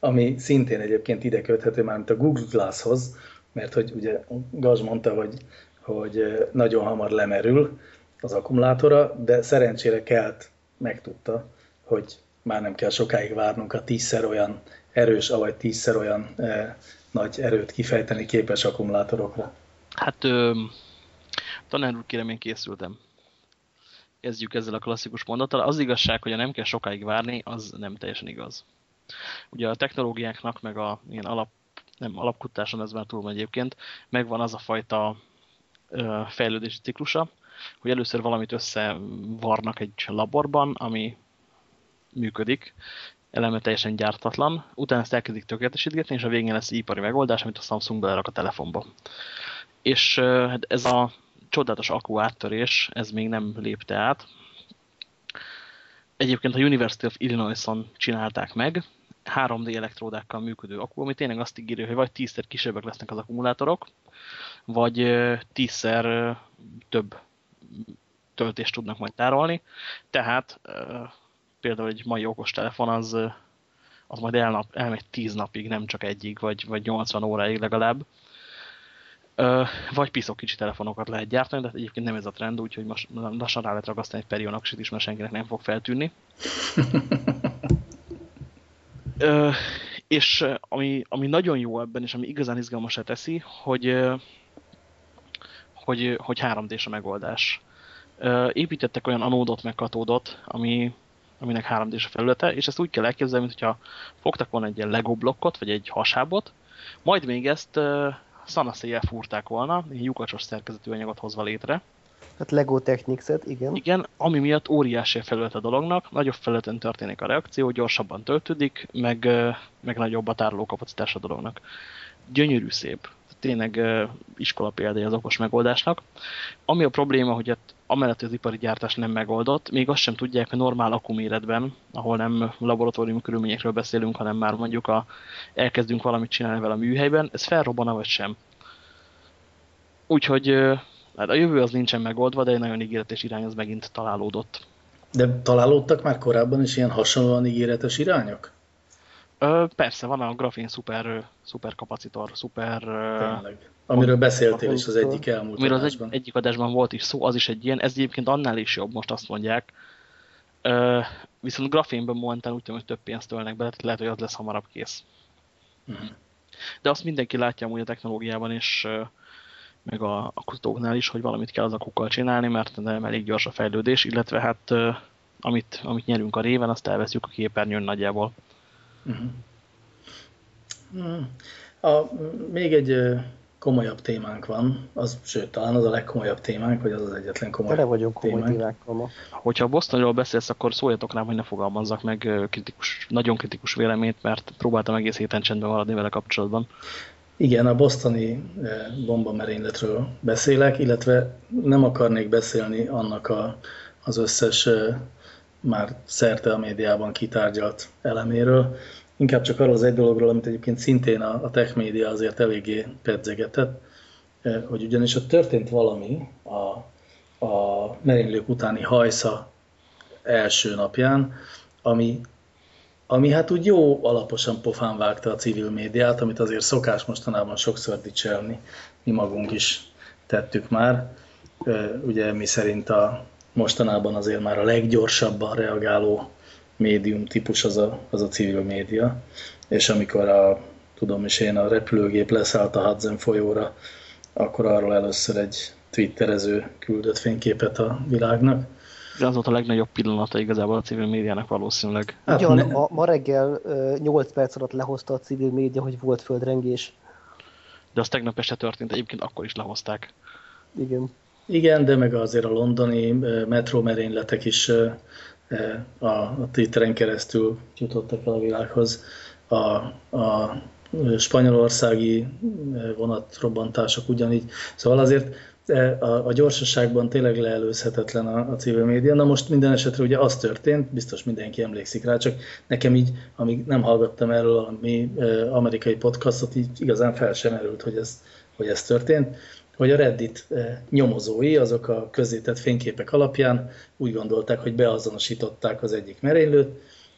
ami szintén egyébként ide köthető már, mint a Google Glasshoz, mert hogy ugye Gaz mondta, hogy, hogy nagyon hamar lemerül az akkumulátora, de szerencsére kelt megtudta, hogy már nem kell sokáig várnunk a tízszer olyan erős, avagy tízszer olyan eh, nagy erőt kifejteni képes akkumulátorokra. Hát ö, tanár úr, kérem, én készültem. Kezdjük ezzel a klasszikus mondattal. Az igazság, hogy a nem kell sokáig várni, az nem teljesen igaz. Ugye a technológiáknak, meg a ilyen alap, nem alapkutatáson ez már túl egyébként, megvan az a fajta fejlődési ciklusa, hogy először valamit összevarnak egy laborban, ami működik, eleme teljesen gyártatlan, utána ezt elkezdik tökéletesítgetni, és a végén lesz ipari megoldás, amit a Samsung belerak a telefonba. És hát ez a csodálatos akku áttörés, ez még nem lépte át. Egyébként a University of Illinois-on csinálták meg, 3D elektródákkal működő akku, ami tényleg azt ígérő, hogy vagy tízszer kisebbek lesznek az akkumulátorok, vagy tízszer több töltést tudnak majd tárolni. Tehát például egy mai okostelefon az, az majd elnap, elmegy 10 napig, nem csak egyig, vagy, vagy 80 óráig legalább. Vagy piszok kicsi telefonokat lehet gyártani, de egyébként nem ez a trend, úgyhogy most lassan rá lehet ragasztani egy perionaksit is, mert senkinek nem fog feltűnni. Ö, és ami, ami nagyon jó ebben, és ami igazán izgalmasá teszi, hogy, hogy, hogy 3D-s a megoldás. Építettek olyan anódot, meg katódot, ami aminek 3 d a felülete, és ezt úgy kell elképzelni, mintha fogtak volna egy ilyen Lego blokkot, vagy egy hasábot, majd még ezt uh, szanaszéjjel fúrták volna, egy lyukacsos szerkezetű anyagot hozva létre. Hát Lego Technics-et, igen. Igen, ami miatt óriási felület a dolognak, nagyobb felületen történik a reakció, gyorsabban töltődik, meg, meg nagyobb a tárolókapacitás a dolognak. Gyönyörű szép tényleg iskola példája az okos megoldásnak. Ami a probléma, hogy amellett, az ipari gyártás nem megoldott, még azt sem tudják, hogy normál akkuméretben, ahol nem laboratóriumi körülményekről beszélünk, hanem már mondjuk a, elkezdünk valamit csinálni vele a műhelyben, ez felrobban vagy sem. Úgyhogy hát a jövő az nincsen megoldva, de egy nagyon ígéretes irány az megint találódott. De találódtak már korábban is ilyen hasonlóan ígéretes irányok? Ö, persze, van a grafén szuper, szuper kapacitor, szuper... Tényleg. Amiről beszéltél is az egyik elmúlt Amiről az egy, egyik adásban volt is szó, az is egy ilyen, ez egyébként annál is jobb, most azt mondják. Ö, viszont grafénben momentán úgy tudom, hogy több pénzt tölnek be, lehet, hogy az lesz hamarabb kész. Mhm. De azt mindenki látja amúgy a technológiában, és meg a, a kutatóknál is, hogy valamit kell az akukkal csinálni, mert nem elég gyors a fejlődés, illetve hát amit, amit nyerünk a réven, azt elveszünk a képernyőn nagyjából. Uh-huh. A, még egy komolyabb témánk van, az, sőt, talán az a legkomolyabb témánk, vagy az az egyetlen komoly Tele vagyunk komoly témákkal ma. Hogyha a Bostonról beszélsz, akkor szóljatok rám, hogy ne fogalmazzak meg kritikus, nagyon kritikus véleményt, mert próbáltam egész héten csendben maradni vele kapcsolatban. Igen, a bosztoni bomba merényletről beszélek, illetve nem akarnék beszélni annak a, az összes már szerte a médiában kitárgyalt eleméről. Inkább csak arról az egy dologról, amit egyébként szintén a, a tech média azért eléggé pedzegetett, eh, hogy ugyanis ott történt valami a, a merénylők utáni hajsza első napján, ami, ami hát úgy jó alaposan pofán vágta a civil médiát, amit azért szokás mostanában sokszor dicsérni, mi magunk is tettük már. Eh, ugye mi szerint a mostanában azért már a leggyorsabban reagáló médium típus az a, az a civil média, és amikor a tudom is én, a repülőgép leszállt a Hudson folyóra, akkor arról először egy twitterező küldött fényképet a világnak. De az volt a legnagyobb pillanata igazából a civil médiának valószínűleg. Hát Ugyan, ne... a, ma reggel 8 perc alatt lehozta a civil média, hogy volt földrengés. De az tegnap este történt, egyébként akkor is lehozták. Igen. Igen, de meg azért a londoni metró merényletek is a, a keresztül jutottak el a világhoz. A, a spanyolországi vonatrobbantások ugyanígy. Szóval azért a, a gyorsaságban tényleg leelőzhetetlen a, a civil média. Na most minden esetre ugye az történt, biztos mindenki emlékszik rá, csak nekem így, amíg nem hallgattam erről a mi amerikai podcastot, így igazán fel sem erült, hogy ez, hogy ez történt hogy a Reddit nyomozói, azok a közzétett fényképek alapján úgy gondolták, hogy beazonosították az egyik merénylőt,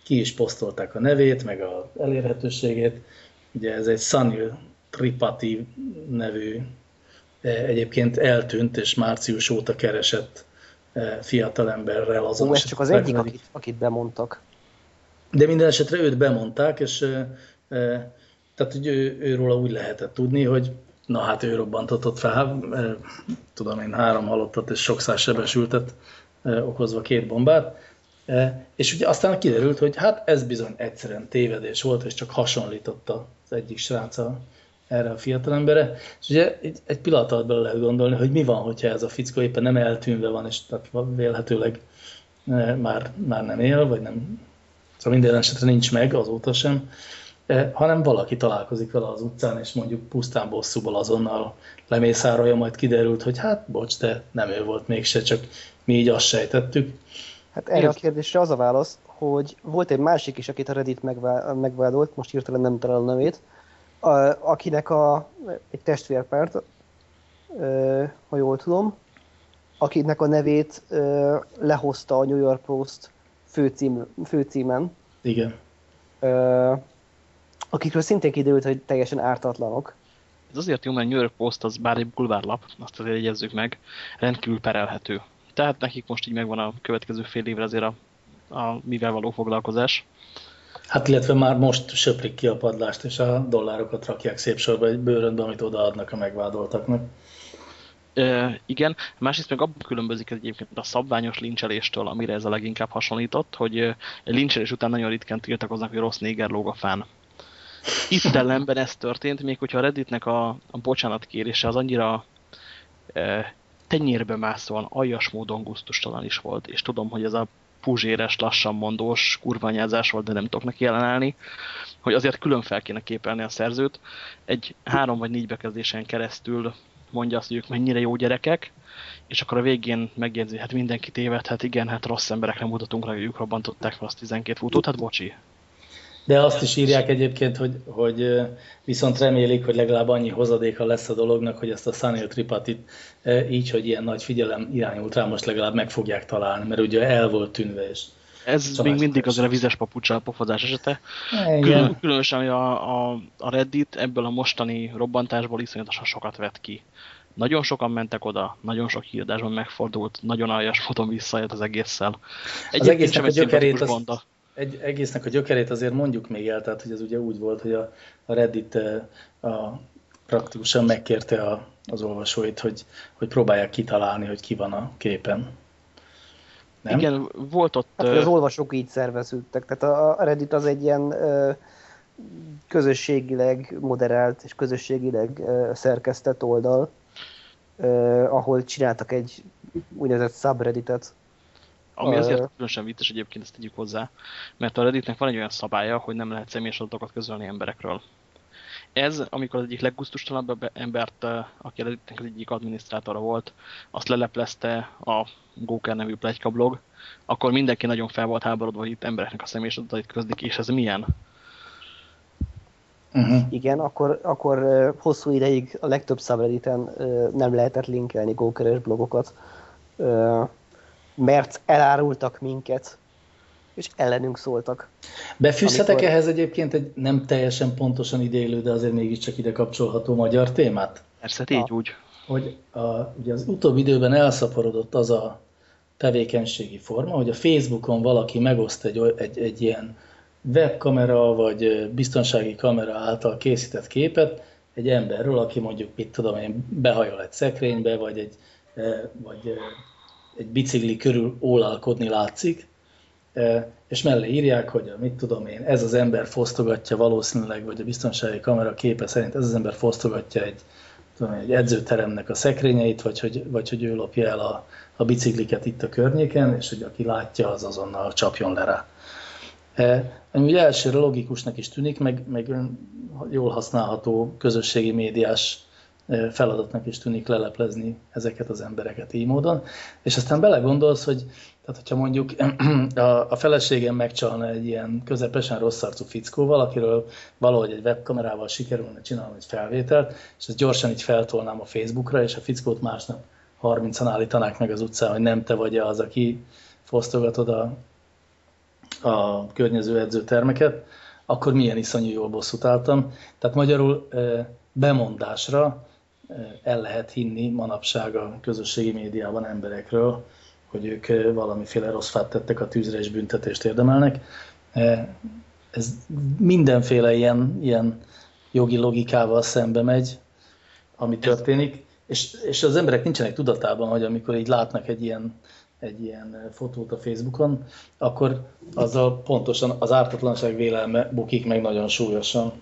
ki is posztolták a nevét, meg a elérhetőségét. Ugye ez egy Sunil Tripati nevű, egyébként eltűnt és március óta keresett fiatalemberrel azonosították. Ó, ez csak az egyik, akit, akit bemondtak. De minden esetre őt bemondták, és tehát hogy ő, őról úgy lehetett tudni, hogy Na hát ő robbantatott fel, tudom én, három halottat és sok száz sebesültet okozva két bombát. És ugye aztán kiderült, hogy hát ez bizony egyszerűen tévedés volt, és csak hasonlította az egyik sráca erre a fiatalembere. És ugye egy, egy pillanat alatt bele lehet gondolni, hogy mi van, hogyha ez a fickó éppen nem eltűnve van, és tehát vélhetőleg már, már nem él, vagy nem, szóval minden esetre nincs meg azóta sem hanem valaki találkozik vele az utcán, és mondjuk pusztán bosszúból azonnal lemészárolja, majd kiderült, hogy hát bocs, de nem ő volt mégse, csak mi így azt sejtettük. Hát erre a kérdésre az a válasz, hogy volt egy másik is, akit a Reddit megvádolt, most hirtelen nem talál a nevét, a, akinek a, egy testvérpárt, ha jól tudom, akinek a nevét lehozta a New York Post főcím, főcímen. Igen akikről szintén kiderült, hogy teljesen ártatlanok. Ez azért jó, mert New York Post az bár egy bulvárlap, azt azért jegyezzük meg, rendkívül perelhető. Tehát nekik most így megvan a következő fél évre azért a, a mivel való foglalkozás. Hát illetve már most söprik ki a padlást, és a dollárokat rakják szép sorba egy bőrönbe, amit odaadnak a megvádoltaknak. E, igen, másrészt meg abban különbözik egyébként a szabványos lincseléstől, amire ez a leginkább hasonlított, hogy lincselés után nagyon ritkán tiltakoznak, hogy rossz néger lóg a fán. Itt ellenben ez történt, még hogyha a Redditnek a, a bocsánatkérése az annyira e, tenyérbe mászóan, aljas módon gusztustalan is volt, és tudom, hogy ez a puzséres, lassan mondós kurványázás volt, de nem tudok neki ellenállni, hogy azért külön fel kéne képelni a szerzőt. Egy három vagy négy bekezdésen keresztül mondja azt, hogy ők mennyire jó gyerekek, és akkor a végén megjegyzi, hát mindenki tévedhet, igen, hát rossz emberekre mutatunk rá, hogy ők robbantották fel azt 12 futót, hát bocsi, de azt is írják egyébként, hogy, hogy viszont remélik, hogy legalább annyi hozadéka lesz a dolognak, hogy ezt a Sunil Tripatit így, hogy ilyen nagy figyelem irányult rá, most legalább meg fogják találni, mert ugye el volt tűnve, és ez még mindig azért a vizes papucsal pofazás esete. Külön, különösen a, a, a Reddit ebből a mostani robbantásból iszonyatosan sokat vett ki. Nagyon sokan mentek oda, nagyon sok híradásban megfordult, nagyon aljas módon visszajött az egésszel. Egyébként az egésznek a gyökerét, az, egy egésznek a gyökerét azért mondjuk még el, tehát hogy ez ugye úgy volt, hogy a, a Reddit eh, a, praktikusan megkérte a, az olvasóit, hogy, hogy próbálják kitalálni, hogy ki van a képen. Nem? Igen, volt ott... Hát, az olvasók így szerveződtek, tehát a Reddit az egy ilyen ö, közösségileg moderált és közösségileg szerkesztett oldal, ahol csináltak egy úgynevezett subredditet, ami azért különösen vicces egyébként, ezt tegyük hozzá, mert a Redditnek van egy olyan szabálya, hogy nem lehet személyes adatokat közölni emberekről. Ez, amikor az egyik leggusztustalanabb embert, aki a Redditnek az egyik adminisztrátora volt, azt leleplezte a Góker nevű plegyka blog, akkor mindenki nagyon fel volt háborodva, hogy itt embereknek a személyes adatait közlik, és ez milyen? Uh -huh. Igen, akkor, akkor hosszú ideig a legtöbb subredditen nem lehetett linkelni gókeres blogokat mert elárultak minket, és ellenünk szóltak. Befűzhetek amikor... ehhez egyébként egy nem teljesen pontosan idélő, de azért mégiscsak ide kapcsolható magyar témát? Persze, így úgy. Hogy a, ugye az utóbbi időben elszaporodott az a tevékenységi forma, hogy a Facebookon valaki megoszt egy, egy, egy ilyen webkamera vagy biztonsági kamera által készített képet egy emberről, aki mondjuk, mit tudom én, behajol egy szekrénybe, vagy egy, vagy egy bicikli körül ólalkodni látszik, és mellé írják, hogy mit tudom én, ez az ember fosztogatja valószínűleg, vagy a biztonsági kamera képe szerint ez az ember fosztogatja egy, tudom, egy edzőteremnek a szekrényeit, vagy hogy, vagy hogy ő lopja el a, a bicikliket itt a környéken, és hogy aki látja, az azonnal csapjon le rá. Ami ugye elsőre logikusnak is tűnik, meg, meg jól használható közösségi médiás feladatnak is tűnik leleplezni ezeket az embereket így módon. És aztán belegondolsz, hogy tehát, hogyha mondjuk a, feleségem megcsalna egy ilyen közepesen rossz arcú fickóval, akiről valahogy egy webkamerával sikerülne csinálni egy felvételt, és ezt gyorsan így feltolnám a Facebookra, és a fickót másnap 30-an állítanák meg az utcán, hogy nem te vagy az, aki fosztogatod a, a környező edzőtermeket, akkor milyen iszonyú jól bosszút álltam. Tehát magyarul bemondásra el lehet hinni manapság a közösségi médiában emberekről, hogy ők valamiféle rossz fát tettek a tűzre és büntetést érdemelnek. Ez mindenféle ilyen, ilyen jogi logikával szembe megy, ami történik, és, és az emberek nincsenek tudatában, hogy amikor így látnak egy ilyen, egy ilyen fotót a Facebookon, akkor azzal pontosan az ártatlanság vélelme bukik meg nagyon súlyosan.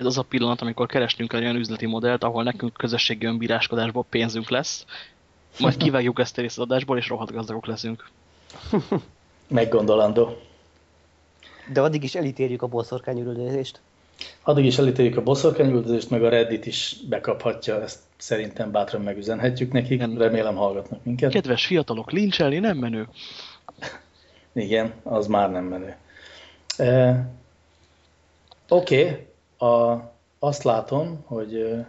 Ez az a pillanat, amikor kerestünk egy olyan üzleti modellt, ahol nekünk közösségi önbíráskodásból pénzünk lesz, majd kivágjuk ezt a részt adásból, és rohadt gazdagok leszünk. Meggondolandó. De addig is elítéljük a boszorkányüldözést. Addig is elítéljük a boszorkányüldözést, meg a Reddit is bekaphatja, ezt szerintem bátran megüzenhetjük nekik, Igen. remélem hallgatnak minket. Kedves fiatalok, lincselni nem menő. Igen, az már nem menő. E, Oké, okay. Azt látom, hogy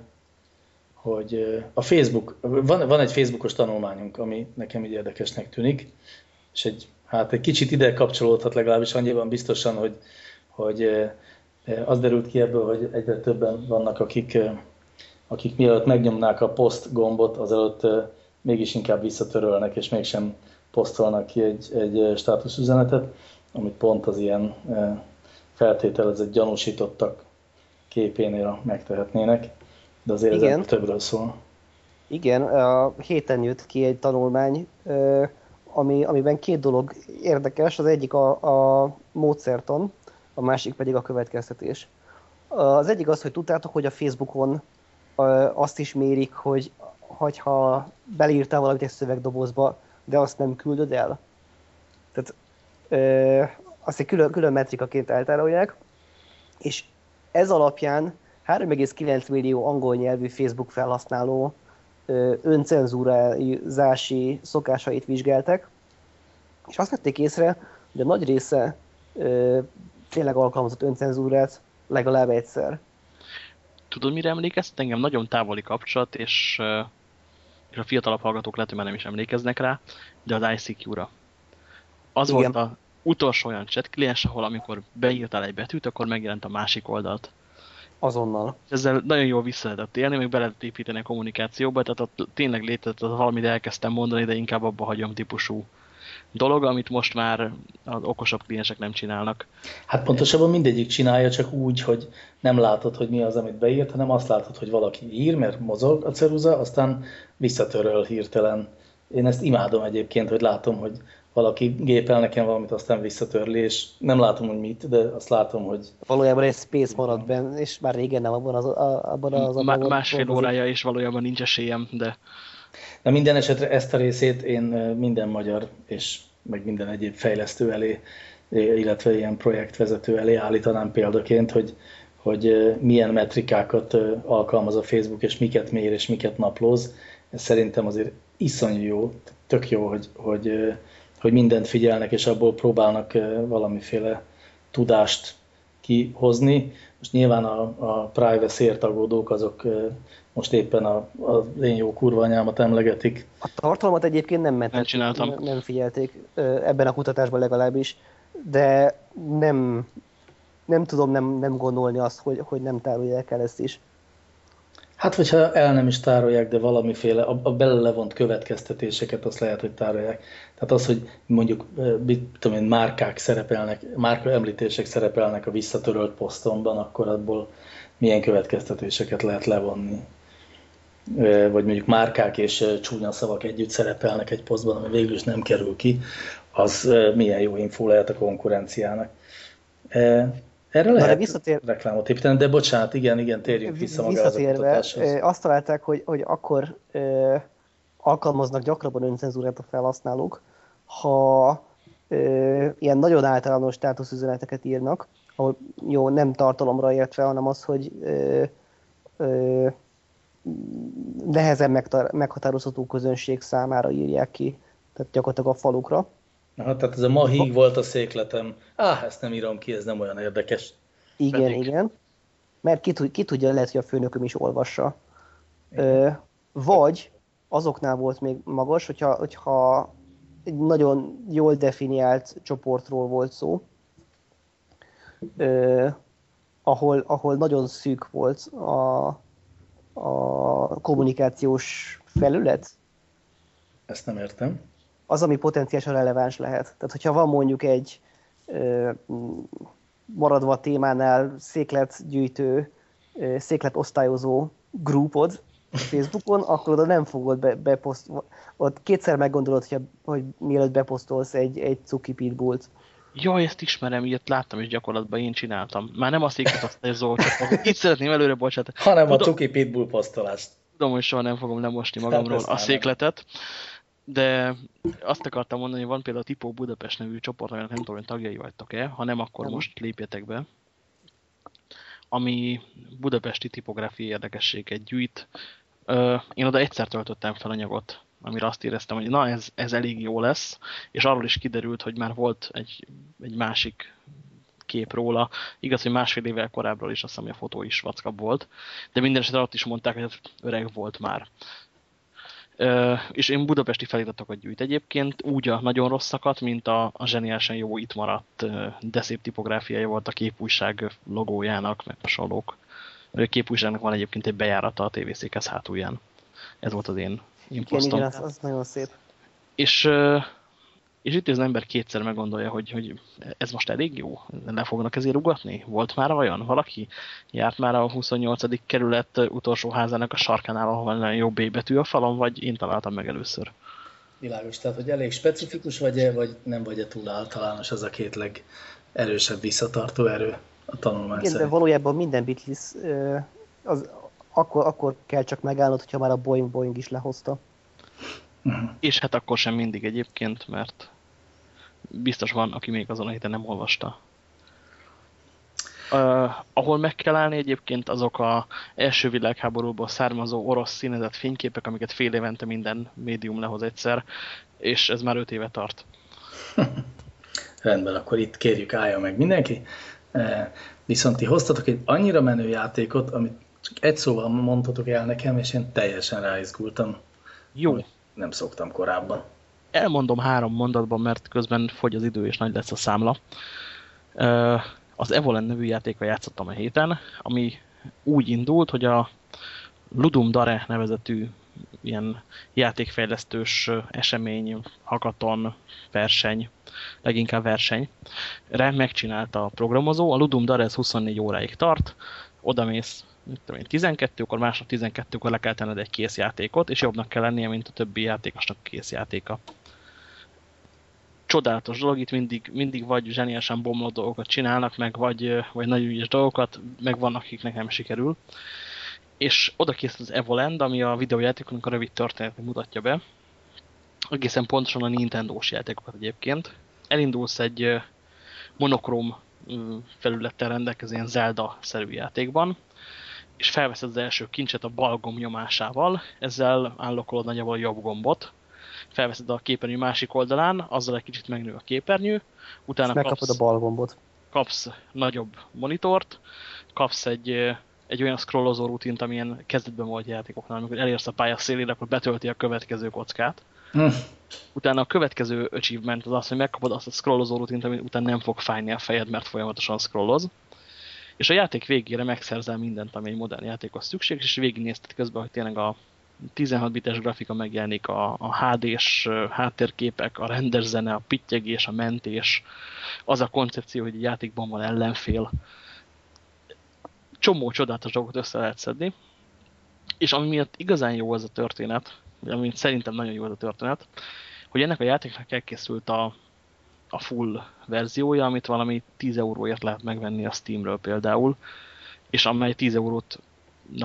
hogy a Facebook, van, van egy Facebookos tanulmányunk, ami nekem így érdekesnek tűnik, és egy, hát egy kicsit ide kapcsolódhat legalábbis annyiban biztosan, hogy, hogy az derült ki ebből, hogy egyre többen vannak, akik, akik mielőtt megnyomnák a post gombot, azelőtt mégis inkább visszatörölnek, és mégsem posztolnak ki egy, egy státuszüzenetet, amit pont az ilyen feltételezett gyanúsítottak képénél megtehetnének de azért Igen. ez többről szól. Igen, a héten jött ki egy tanulmány, ami, amiben két dolog érdekes, az egyik a, a módszerton, a másik pedig a következtetés. Az egyik az, hogy tudtátok, hogy a Facebookon azt is mérik, hogy ha belírtál valamit egy szövegdobozba, de azt nem küldöd el. Tehát azt egy külön, külön metrikaként eltárolják, és ez alapján 3,9 millió angol nyelvű Facebook felhasználó öncenzúrázási szokásait vizsgáltak, és azt vették észre, hogy a nagy része ö, tényleg alkalmazott öncenzúrát legalább egyszer. Tudod, mire emlékezt? Engem nagyon távoli kapcsolat, és, és a fiatalabb hallgatók lehet, hogy már nem is emlékeznek rá, de az ICQ-ra. Az Igen. volt a utolsó olyan chat kliens, ahol amikor beírtál egy betűt, akkor megjelent a másik oldalt. Azonnal. Ezzel nagyon jól vissza lehetett élni, még be lehet építeni a kommunikációba, tehát ott tényleg létezett az valamit elkezdtem mondani, de inkább abba hagyom típusú dolog, amit most már az okosabb kliensek nem csinálnak. Hát pontosabban mindegyik csinálja, csak úgy, hogy nem látod, hogy mi az, amit beírt, hanem azt látod, hogy valaki ír, mert mozog a ceruza, aztán visszatöröl hirtelen. Én ezt imádom egyébként, hogy látom, hogy valaki gépel nekem valamit, aztán visszatörli, és nem látom, hogy mit, de azt látom, hogy... Valójában egy space maradt benne, és már régen nem abban az, abban az abban Másfél órája, és valójában nincs esélyem, de... Na minden esetre ezt a részét én minden magyar, és meg minden egyéb fejlesztő elé, illetve ilyen projektvezető elé állítanám példaként, hogy, hogy milyen metrikákat alkalmaz a Facebook, és miket mér, és miket naplóz. Ez szerintem azért iszonyú jó, tök jó, hogy, hogy hogy mindent figyelnek, és abból próbálnak valamiféle tudást kihozni. Most nyilván a, a privacy-ért aggódók azok most éppen a, a én jó kurva anyámat emlegetik. A tartalmat egyébként nem mentek, nem, nem figyelték, ebben a kutatásban legalábbis, de nem, nem tudom nem, nem gondolni azt, hogy, hogy nem tárolják el ezt is. Hát, hogyha el nem is tárolják, de valamiféle, a, a belőle levont következtetéseket azt lehet, hogy tárolják. Tehát az, hogy mondjuk, mit tudom én, márkák szerepelnek, márka említések szerepelnek a visszatörölt posztonban, akkor abból milyen következtetéseket lehet levonni. Vagy mondjuk márkák és csúnya szavak együtt szerepelnek egy posztban, ami végül is nem kerül ki, az milyen jó info lehet a konkurenciának. Erre lehet visszatér... reklámot építeni, de bocsánat, igen, igen, térjünk vissza maga az a azt találták, hogy, hogy akkor ö, alkalmaznak gyakrabban öncenzúrát a felhasználók, ha ö, ilyen nagyon általános státuszüzeneteket írnak, ahol jó, nem tartalomra értve, hanem az, hogy ö, ö, nehezen meghatározható közönség számára írják ki, tehát gyakorlatilag a falukra. Aha, tehát ez a ma híg volt a székletem. Á, ezt nem írom ki, ez nem olyan érdekes. Igen, Pedig. igen. Mert ki, ki tudja, lehet, hogy a főnököm is olvassa. Ö, vagy azoknál volt még magas, hogyha, hogyha egy nagyon jól definiált csoportról volt szó, ö, ahol, ahol nagyon szűk volt a, a kommunikációs felület. Ezt nem értem az, ami potenciálisan releváns lehet. Tehát, hogyha van mondjuk egy maradva a témánál székletgyűjtő, székletosztályozó grupod Facebookon, akkor oda nem fogod be, beposzt, ott kétszer meggondolod, hogy, hogy mielőtt beposztolsz egy, egy cuki pitbullt. Jaj, ezt ismerem, ilyet láttam, és gyakorlatban én csináltam. Már nem a székletosztályozó, csak itt szeretném előre bocsánat. Hanem Tudom, a cuki pitbull posztolást. Tudom, hogy soha nem fogom lemosni magamról a székletet. Nem de azt akartam mondani, hogy van például a Tipó Budapest nevű csoport, aminek nem tudom, hogy tagjai vagytok-e, ha nem, akkor nem. most lépjetek be, ami budapesti tipográfiai érdekességet gyűjt. Én oda egyszer töltöttem fel anyagot, amire azt éreztem, hogy na, ez, ez elég jó lesz, és arról is kiderült, hogy már volt egy, egy másik kép róla. Igaz, hogy másfél évvel korábbról is azt hiszem, hogy a fotó is vackabb volt, de minden esetre ott is mondták, hogy öreg volt már és én budapesti feliratokat gyűjt egyébként, úgy a nagyon rosszakat, mint a, a zseniálisan jó itt maradt, de szép tipográfiája volt a képújság logójának, meg hasonlók. A képújságnak van egyébként egy bejárata a tévészékhez hátulján. Ez volt az én, én posztom. Igen, igen, az, az nagyon szép. És és itt az ember kétszer meggondolja, hogy, hogy ez most elég jó? Le fognak ezért ugatni? Volt már olyan? Valaki járt már a 28. kerület utolsó házának a sarkánál, ahol nagyon jó B betű a falon, vagy én találtam meg először? Világos, tehát hogy elég specifikus vagy-e, vagy nem vagy-e túl általános az a két legerősebb visszatartó erő a tanulmány Igen, szerint. de valójában minden Beatles az, akkor, akkor kell csak megállnod, hogyha már a Boeing Boeing is lehozta. Uh-huh. És hát akkor sem mindig egyébként, mert biztos van, aki még azon a héten nem olvasta. Uh, ahol meg kell állni egyébként azok a első világháborúból származó orosz színezett fényképek, amiket fél évente minden médium lehoz egyszer, és ez már öt éve tart. Rendben, akkor itt kérjük állja meg mindenki. Viszont ti hoztatok egy annyira menő játékot, amit csak egy szóval mondhatok el nekem, és én teljesen ráizgultam. Jó nem szoktam korábban. Elmondom három mondatban, mert közben fogy az idő és nagy lesz a számla. Az Evolen nevű játéka játszottam a héten, ami úgy indult, hogy a Ludum Dare nevezetű ilyen játékfejlesztős esemény, hakaton, verseny, leginkább verseny, re megcsinálta a programozó. A Ludum Dare ez 24 óráig tart, odamész tudom én, 12-kor, másnap 12-kor le kell tenned egy kész játékot, és jobbnak kell lennie, mint a többi játékosnak kész játéka. Csodálatos dolog, itt mindig, mindig vagy zseniálisan bomló dolgokat csinálnak, meg vagy, vagy nagyon ügyes dolgokat, meg vannak, akiknek nem sikerül. És oda készült az Evoland, ami a videójátékoknak a rövid történetét mutatja be. Egészen pontosan a Nintendo-s játékokat egyébként. Elindulsz egy monokróm felülettel rendelkező ilyen Zelda-szerű játékban, és felveszed az első kincset a bal gomb nyomásával, ezzel állokolod nagyjából a jobb gombot, felveszed a képernyő másik oldalán, azzal egy kicsit megnő a képernyő, utána megkapod kapsz, a bal gombot. Kapsz nagyobb monitort, kapsz egy, egy olyan scrollozó rutint, amilyen kezdetben volt játékoknál, amikor elérsz a pálya szélére, akkor betölti a következő kockát. Hm. Utána a következő achievement az az, hogy megkapod azt a scrollozó rutint, ami után nem fog fájni a fejed, mert folyamatosan scrolloz És a játék végére megszerzel mindent, ami egy modern játékhoz szükség, és végignézted közben, hogy tényleg a 16 bites grafika megjelenik, a, a HD-s háttérképek, a render zene, a pittyegés, a mentés, az a koncepció, hogy egy játékban van ellenfél. Csomó csodálatos dolgot össze lehet szedni, és ami miatt igazán jó az a történet, ami szerintem nagyon jó az a történet, hogy ennek a játéknak elkészült a, a full verziója, amit valami 10 euróért lehet megvenni a Steamről például, és amely 10 eurót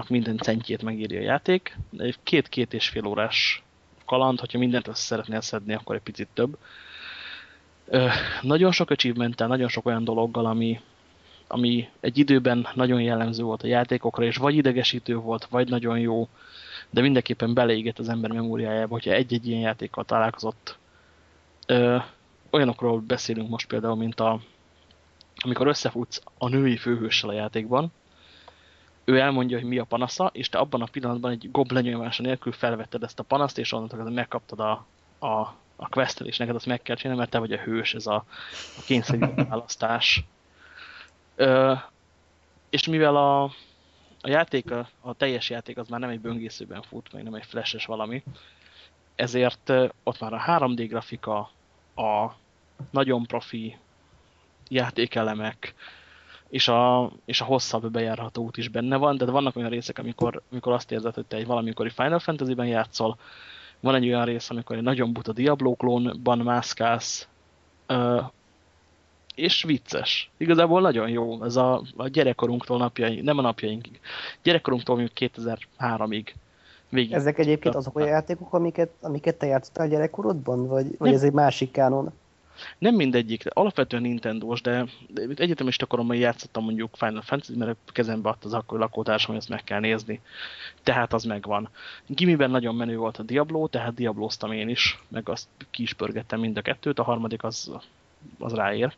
minden centjét megírja a játék. Két-két és fél órás kaland, hogyha mindent össze szeretnél szedni, akkor egy picit több. Ö, nagyon sok achievement nagyon sok olyan dologgal, ami, ami egy időben nagyon jellemző volt a játékokra, és vagy idegesítő volt, vagy nagyon jó, de mindenképpen beleégett az ember memóriájába, hogyha egy-egy ilyen játékkal találkozott. Ö, olyanokról beszélünk most például, mint a, amikor összefutsz a női főhőssel a játékban, ő elmondja, hogy mi a panasza, és te abban a pillanatban egy gob lenyomása nélkül felvetted ezt a panaszt, és onnantól megkaptad a, a, a questel, és neked azt meg kell csinálni, mert te vagy a hős, ez a, a kényszerű választás. Ö, és mivel a, a játék, a, a teljes játék az már nem egy böngészőben fut, meg nem egy flashes valami, ezért ott már a 3D grafika, a nagyon profi játékelemek, és a, és a hosszabb bejárható út is benne van, de vannak olyan részek, amikor, amikor azt érzed, hogy te egy valamikori Final Fantasy-ben játszol, van egy olyan rész, amikor egy nagyon buta Diablo klónban mászkálsz, és vicces. Igazából nagyon jó. Ez a, a gyerekkorunktól napjaink, nem a napjainkig, gyerekkorunktól mondjuk 2003-ig végig. Ezek egyébként azok olyan játékok, amiket, amiket te játszottál gyerekkorodban? Vagy, vagy ez egy másik kánon? Nem mindegyik, alapvetően Nintendo-s, de, egyetemista koromban játszottam mondjuk Final Fantasy, mert kezembe adta az akkor lakótársam, hogy ezt meg kell nézni. Tehát az megvan. Gimiben nagyon menő volt a Diablo, tehát Diabloztam én is, meg azt ki is pörgettem mind a kettőt, a harmadik az, az ráér.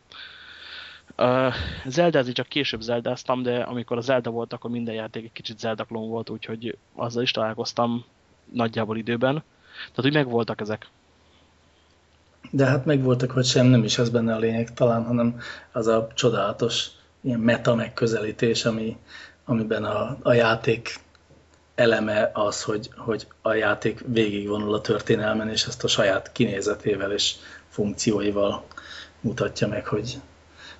Uh, Zeldázni csak később zeldáztam, de amikor a Zelda volt, akkor minden játék egy kicsit Zelda klón volt, úgyhogy azzal is találkoztam nagyjából időben. Tehát úgy megvoltak ezek. De hát megvoltak, hogy sem, nem is ez benne a lényeg talán, hanem az a csodálatos ilyen meta megközelítés, ami, amiben a, a játék eleme az, hogy, hogy a játék végigvonul a történelmen, és ezt a saját kinézetével és funkcióival mutatja meg, hogy,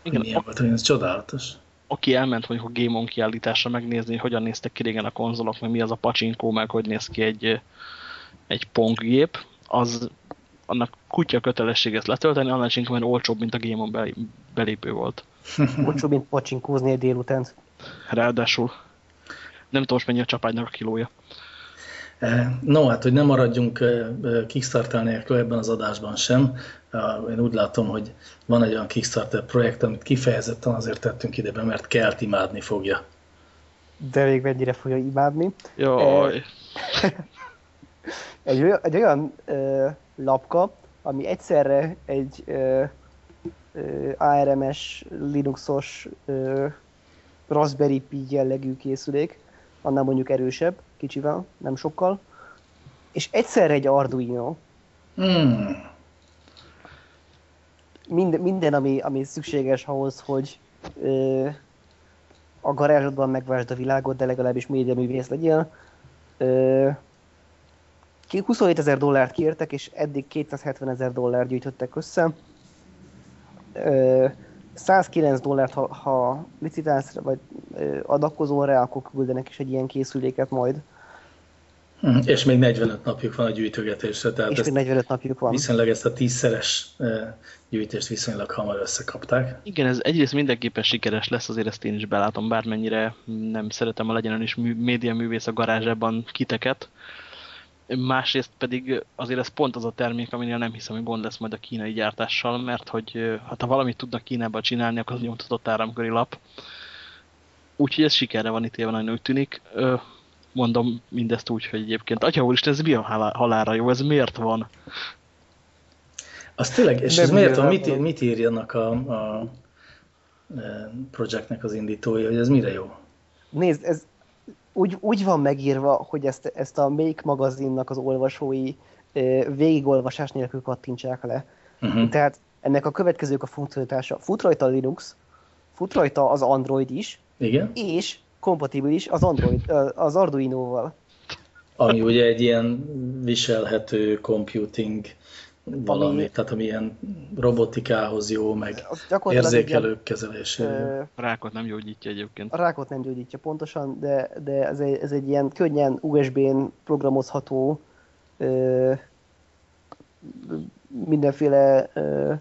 Igen, milyen volt, hogy ez csodálatos. Aki elment mondjuk a Game On kiállításra megnézni, hogy hogyan néztek ki régen a konzolok, meg mi az a pacsinkó, meg hogy néz ki egy, egy Pong gép, az annak kutya kötelességet letölteni, annál sincs, mert olcsóbb, mint a Game belépő volt. olcsóbb, mint pacsinkózni egy délután. Ráadásul. Nem tudom, mennyi a csapánynak a kilója. Eh, no, hát, hogy nem maradjunk eh, eh, Kickstarter nélkül ebben az adásban sem. Én úgy látom, hogy van egy olyan Kickstarter projekt, amit kifejezetten azért tettünk ide be, mert Kelt imádni fogja. De még mennyire fogja imádni. Jaj. egy, olyan, egy olyan lapka, ami egyszerre egy ö, ö, ARMS, Linuxos, ö, Raspberry Pi jellegű készülék, annál mondjuk erősebb, kicsivel, nem sokkal, és egyszerre egy Arduino. Hmm. Minden, minden ami, ami szükséges ahhoz, hogy ö, a garázsodban megvásd a világot, de legalábbis médiaművész legyél. Ö, 27 ezer dollárt kértek, és eddig 270 ezer dollárt gyűjtöttek össze. 109 dollárt, ha, ha licitálsz, vagy adakozol rá, akkor küldenek is egy ilyen készüléket majd. Hm, és még 45 napjuk van a gyűjtögetésre. Tehát és még 45 napjuk van. Viszonylag ezt a tízszeres gyűjtést viszonylag hamar összekapták. Igen, ez egyrészt mindenképpen sikeres lesz, azért ezt én is belátom, bármennyire nem szeretem a legyen is média művész a garázsában kiteket másrészt pedig azért ez pont az a termék, aminél nem hiszem, hogy gond lesz majd a kínai gyártással, mert hogy hát ha valamit tudnak Kínában csinálni, akkor az nyomtatott áramköri lap. Úgyhogy ez sikerre van ítélve, nagyon úgy tűnik. Mondom mindezt úgy, hogy egyébként, atya úristen, ez mi a halára jó, ez miért van? Az tényleg, és ez miért van? Mit, mit írjanak a, a projektnek az indítói, hogy ez mire jó? Nézd, ez, úgy, úgy van megírva, hogy ezt, ezt a Make magazinnak az olvasói végigolvasás nélkül kattintsák le. Uh-huh. Tehát ennek a következők a funkcionalitása. Fut rajta a Linux, fut rajta az Android is, Igen. És kompatibilis az, Android, az Arduino-val. Ami ugye egy ilyen viselhető computing valami, ami, tehát ami ilyen robotikához jó, meg érzékelők kezelésére. A rákot nem gyógyítja egyébként. A rákot nem gyógyítja pontosan, de, de ez, egy, ez egy ilyen könnyen USB-n programozható ö, mindenféle ö,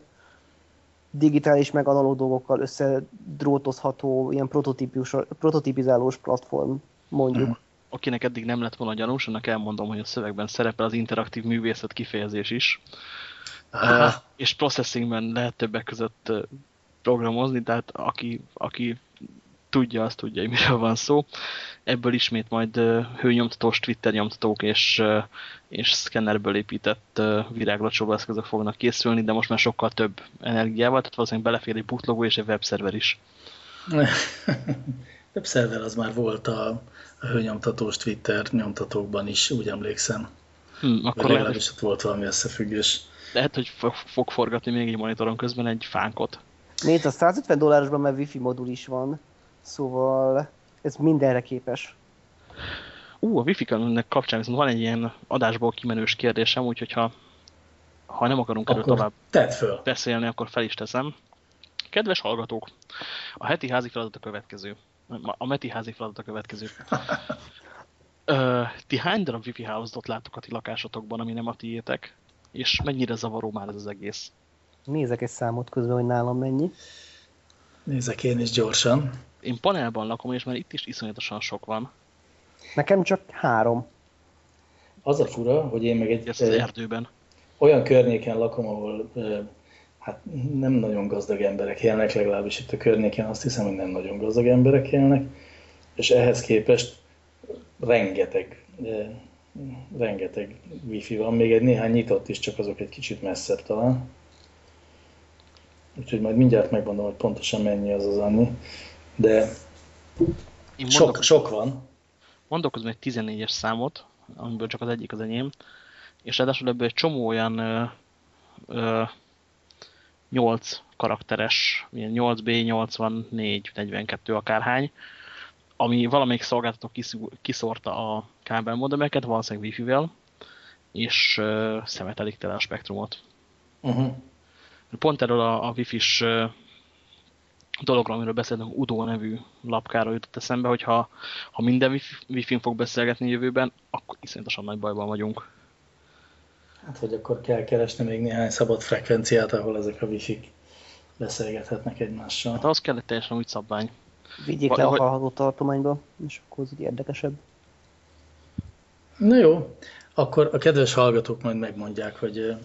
digitális meg analóg dolgokkal összedrótozható, ilyen prototipizálós platform, mondjuk. Mm. Akinek eddig nem lett volna gyanús, annak elmondom, hogy a szövegben szerepel az interaktív művészet kifejezés is. Uh, és processingben lehet többek között programozni, tehát aki, aki tudja, azt tudja, hogy miről van szó. Ebből ismét majd hőnyomtatós Twitter nyomtatók és, és szkennerből épített viráglacsóba eszközök fognak készülni, de most már sokkal több energiával, tehát valószínűleg belefér egy bootlogó és egy webszerver is. webszerver az már volt a, a hőnyomtatós Twitter nyomtatókban is, úgy emlékszem. Hmm, akkor lehet, hogy... ott volt valami összefüggés. Lehet, hogy fog forgatni még egy monitoron közben egy fánkot. Nézd, a 150 dollárosban már wifi modul is van, szóval ez mindenre képes. Ú, a wifi kapcsán viszont van egy ilyen adásból kimenős kérdésem, úgyhogy ha, ha nem akarunk erről tovább föl. beszélni, akkor fel is teszem. Kedves hallgatók, a heti házi feladat a következő. A meti házi feladat a következő. Ö, ti hány darab wifi hálózatot láttok a ti lakásotokban, ami nem a tiétek? És mennyire zavaró már ez az egész? Nézek egy számot közben, hogy nálam mennyi. Nézek én is gyorsan. Én panelban lakom, és már itt is iszonyatosan sok van. Nekem csak három. Az a fura, hogy én meg egy... Ez az erdőben. Olyan környéken lakom, ahol hát nem nagyon gazdag emberek élnek, legalábbis itt a környéken azt hiszem, hogy nem nagyon gazdag emberek élnek, és ehhez képest rengeteg rengeteg wifi van, még egy néhány nyitott is, csak azok egy kicsit messzebb talán. Úgyhogy majd mindjárt megmondom, hogy pontosan mennyi az az annyi. De Én sok, mondok, sok van. Mondok közben egy 14-es számot, amiből csak az egyik az enyém, és ráadásul ebből egy csomó olyan ö, ö, 8 karakteres, ilyen 8B, 84, 42 akárhány, ami valamelyik szolgáltató kiszórta a kábelmodemeket, valószínűleg Wi-Fi-vel, és uh, szemetelik tele a spektrumot. Uh -huh. Pont erről a, a Wi-Fi-s dologról, amiről beszéltünk, Udo nevű lapkáról jutott eszembe, hogy ha, ha minden Wi-Fi-n fog beszélgetni jövőben, akkor iszonyatosan nagy bajban vagyunk. Hát, hogy akkor kell keresni még néhány szabad frekvenciát, ahol ezek a Wi-Fi-k beszélgethetnek egymással. Hát ahhoz kellett teljesen új szabvány. Vigyék le a hallható tartományba, és akkor az így érdekesebb. Na jó, akkor a kedves hallgatók majd megmondják, hogy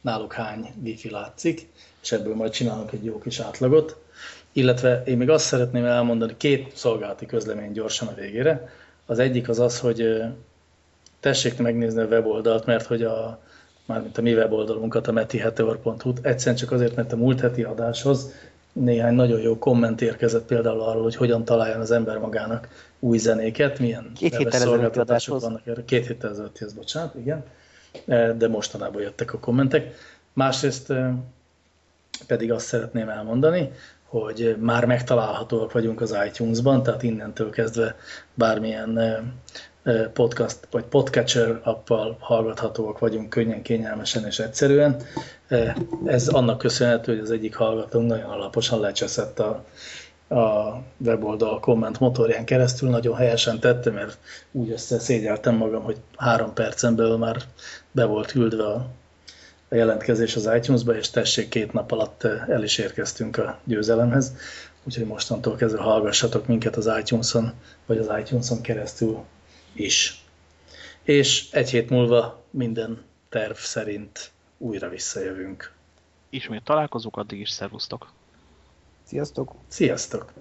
náluk hány wifi látszik, és ebből majd csinálunk egy jó kis átlagot. Illetve én még azt szeretném elmondani, két szolgálati közlemény gyorsan a végére. Az egyik az az, hogy tessék megnézni a weboldalt, mert hogy a, mármint a mi weboldalunkat, a metiheteor.hu-t, egyszerűen csak azért, mert a múlt heti adáshoz néhány nagyon jó komment érkezett például arról, hogy hogyan találjon az ember magának új zenéket, milyen Két héttel szolgáltatások vannak erre. Két héttel ezelőtt, bocsánat, igen, de mostanában jöttek a kommentek. Másrészt pedig azt szeretném elmondani, hogy már megtalálhatóak vagyunk az iTunes-ban, tehát innentől kezdve bármilyen podcast vagy podcatcher appal hallgathatóak vagyunk könnyen, kényelmesen és egyszerűen. Ez annak köszönhető, hogy az egyik hallgatónk nagyon alaposan lecseszett a, a weboldal komment motorján keresztül, nagyon helyesen tette, mert úgy összeszégyeltem magam, hogy három percen belül már be volt küldve a, a jelentkezés az iTunes-ba, és tessék, két nap alatt el is érkeztünk a győzelemhez. Úgyhogy mostantól kezdve hallgassatok minket az iTunes-on, vagy az iTunes-on keresztül is. És egy hét múlva minden terv szerint újra visszajövünk. Ismét találkozunk, addig is szervusztok! Sziasztok! Sziasztok!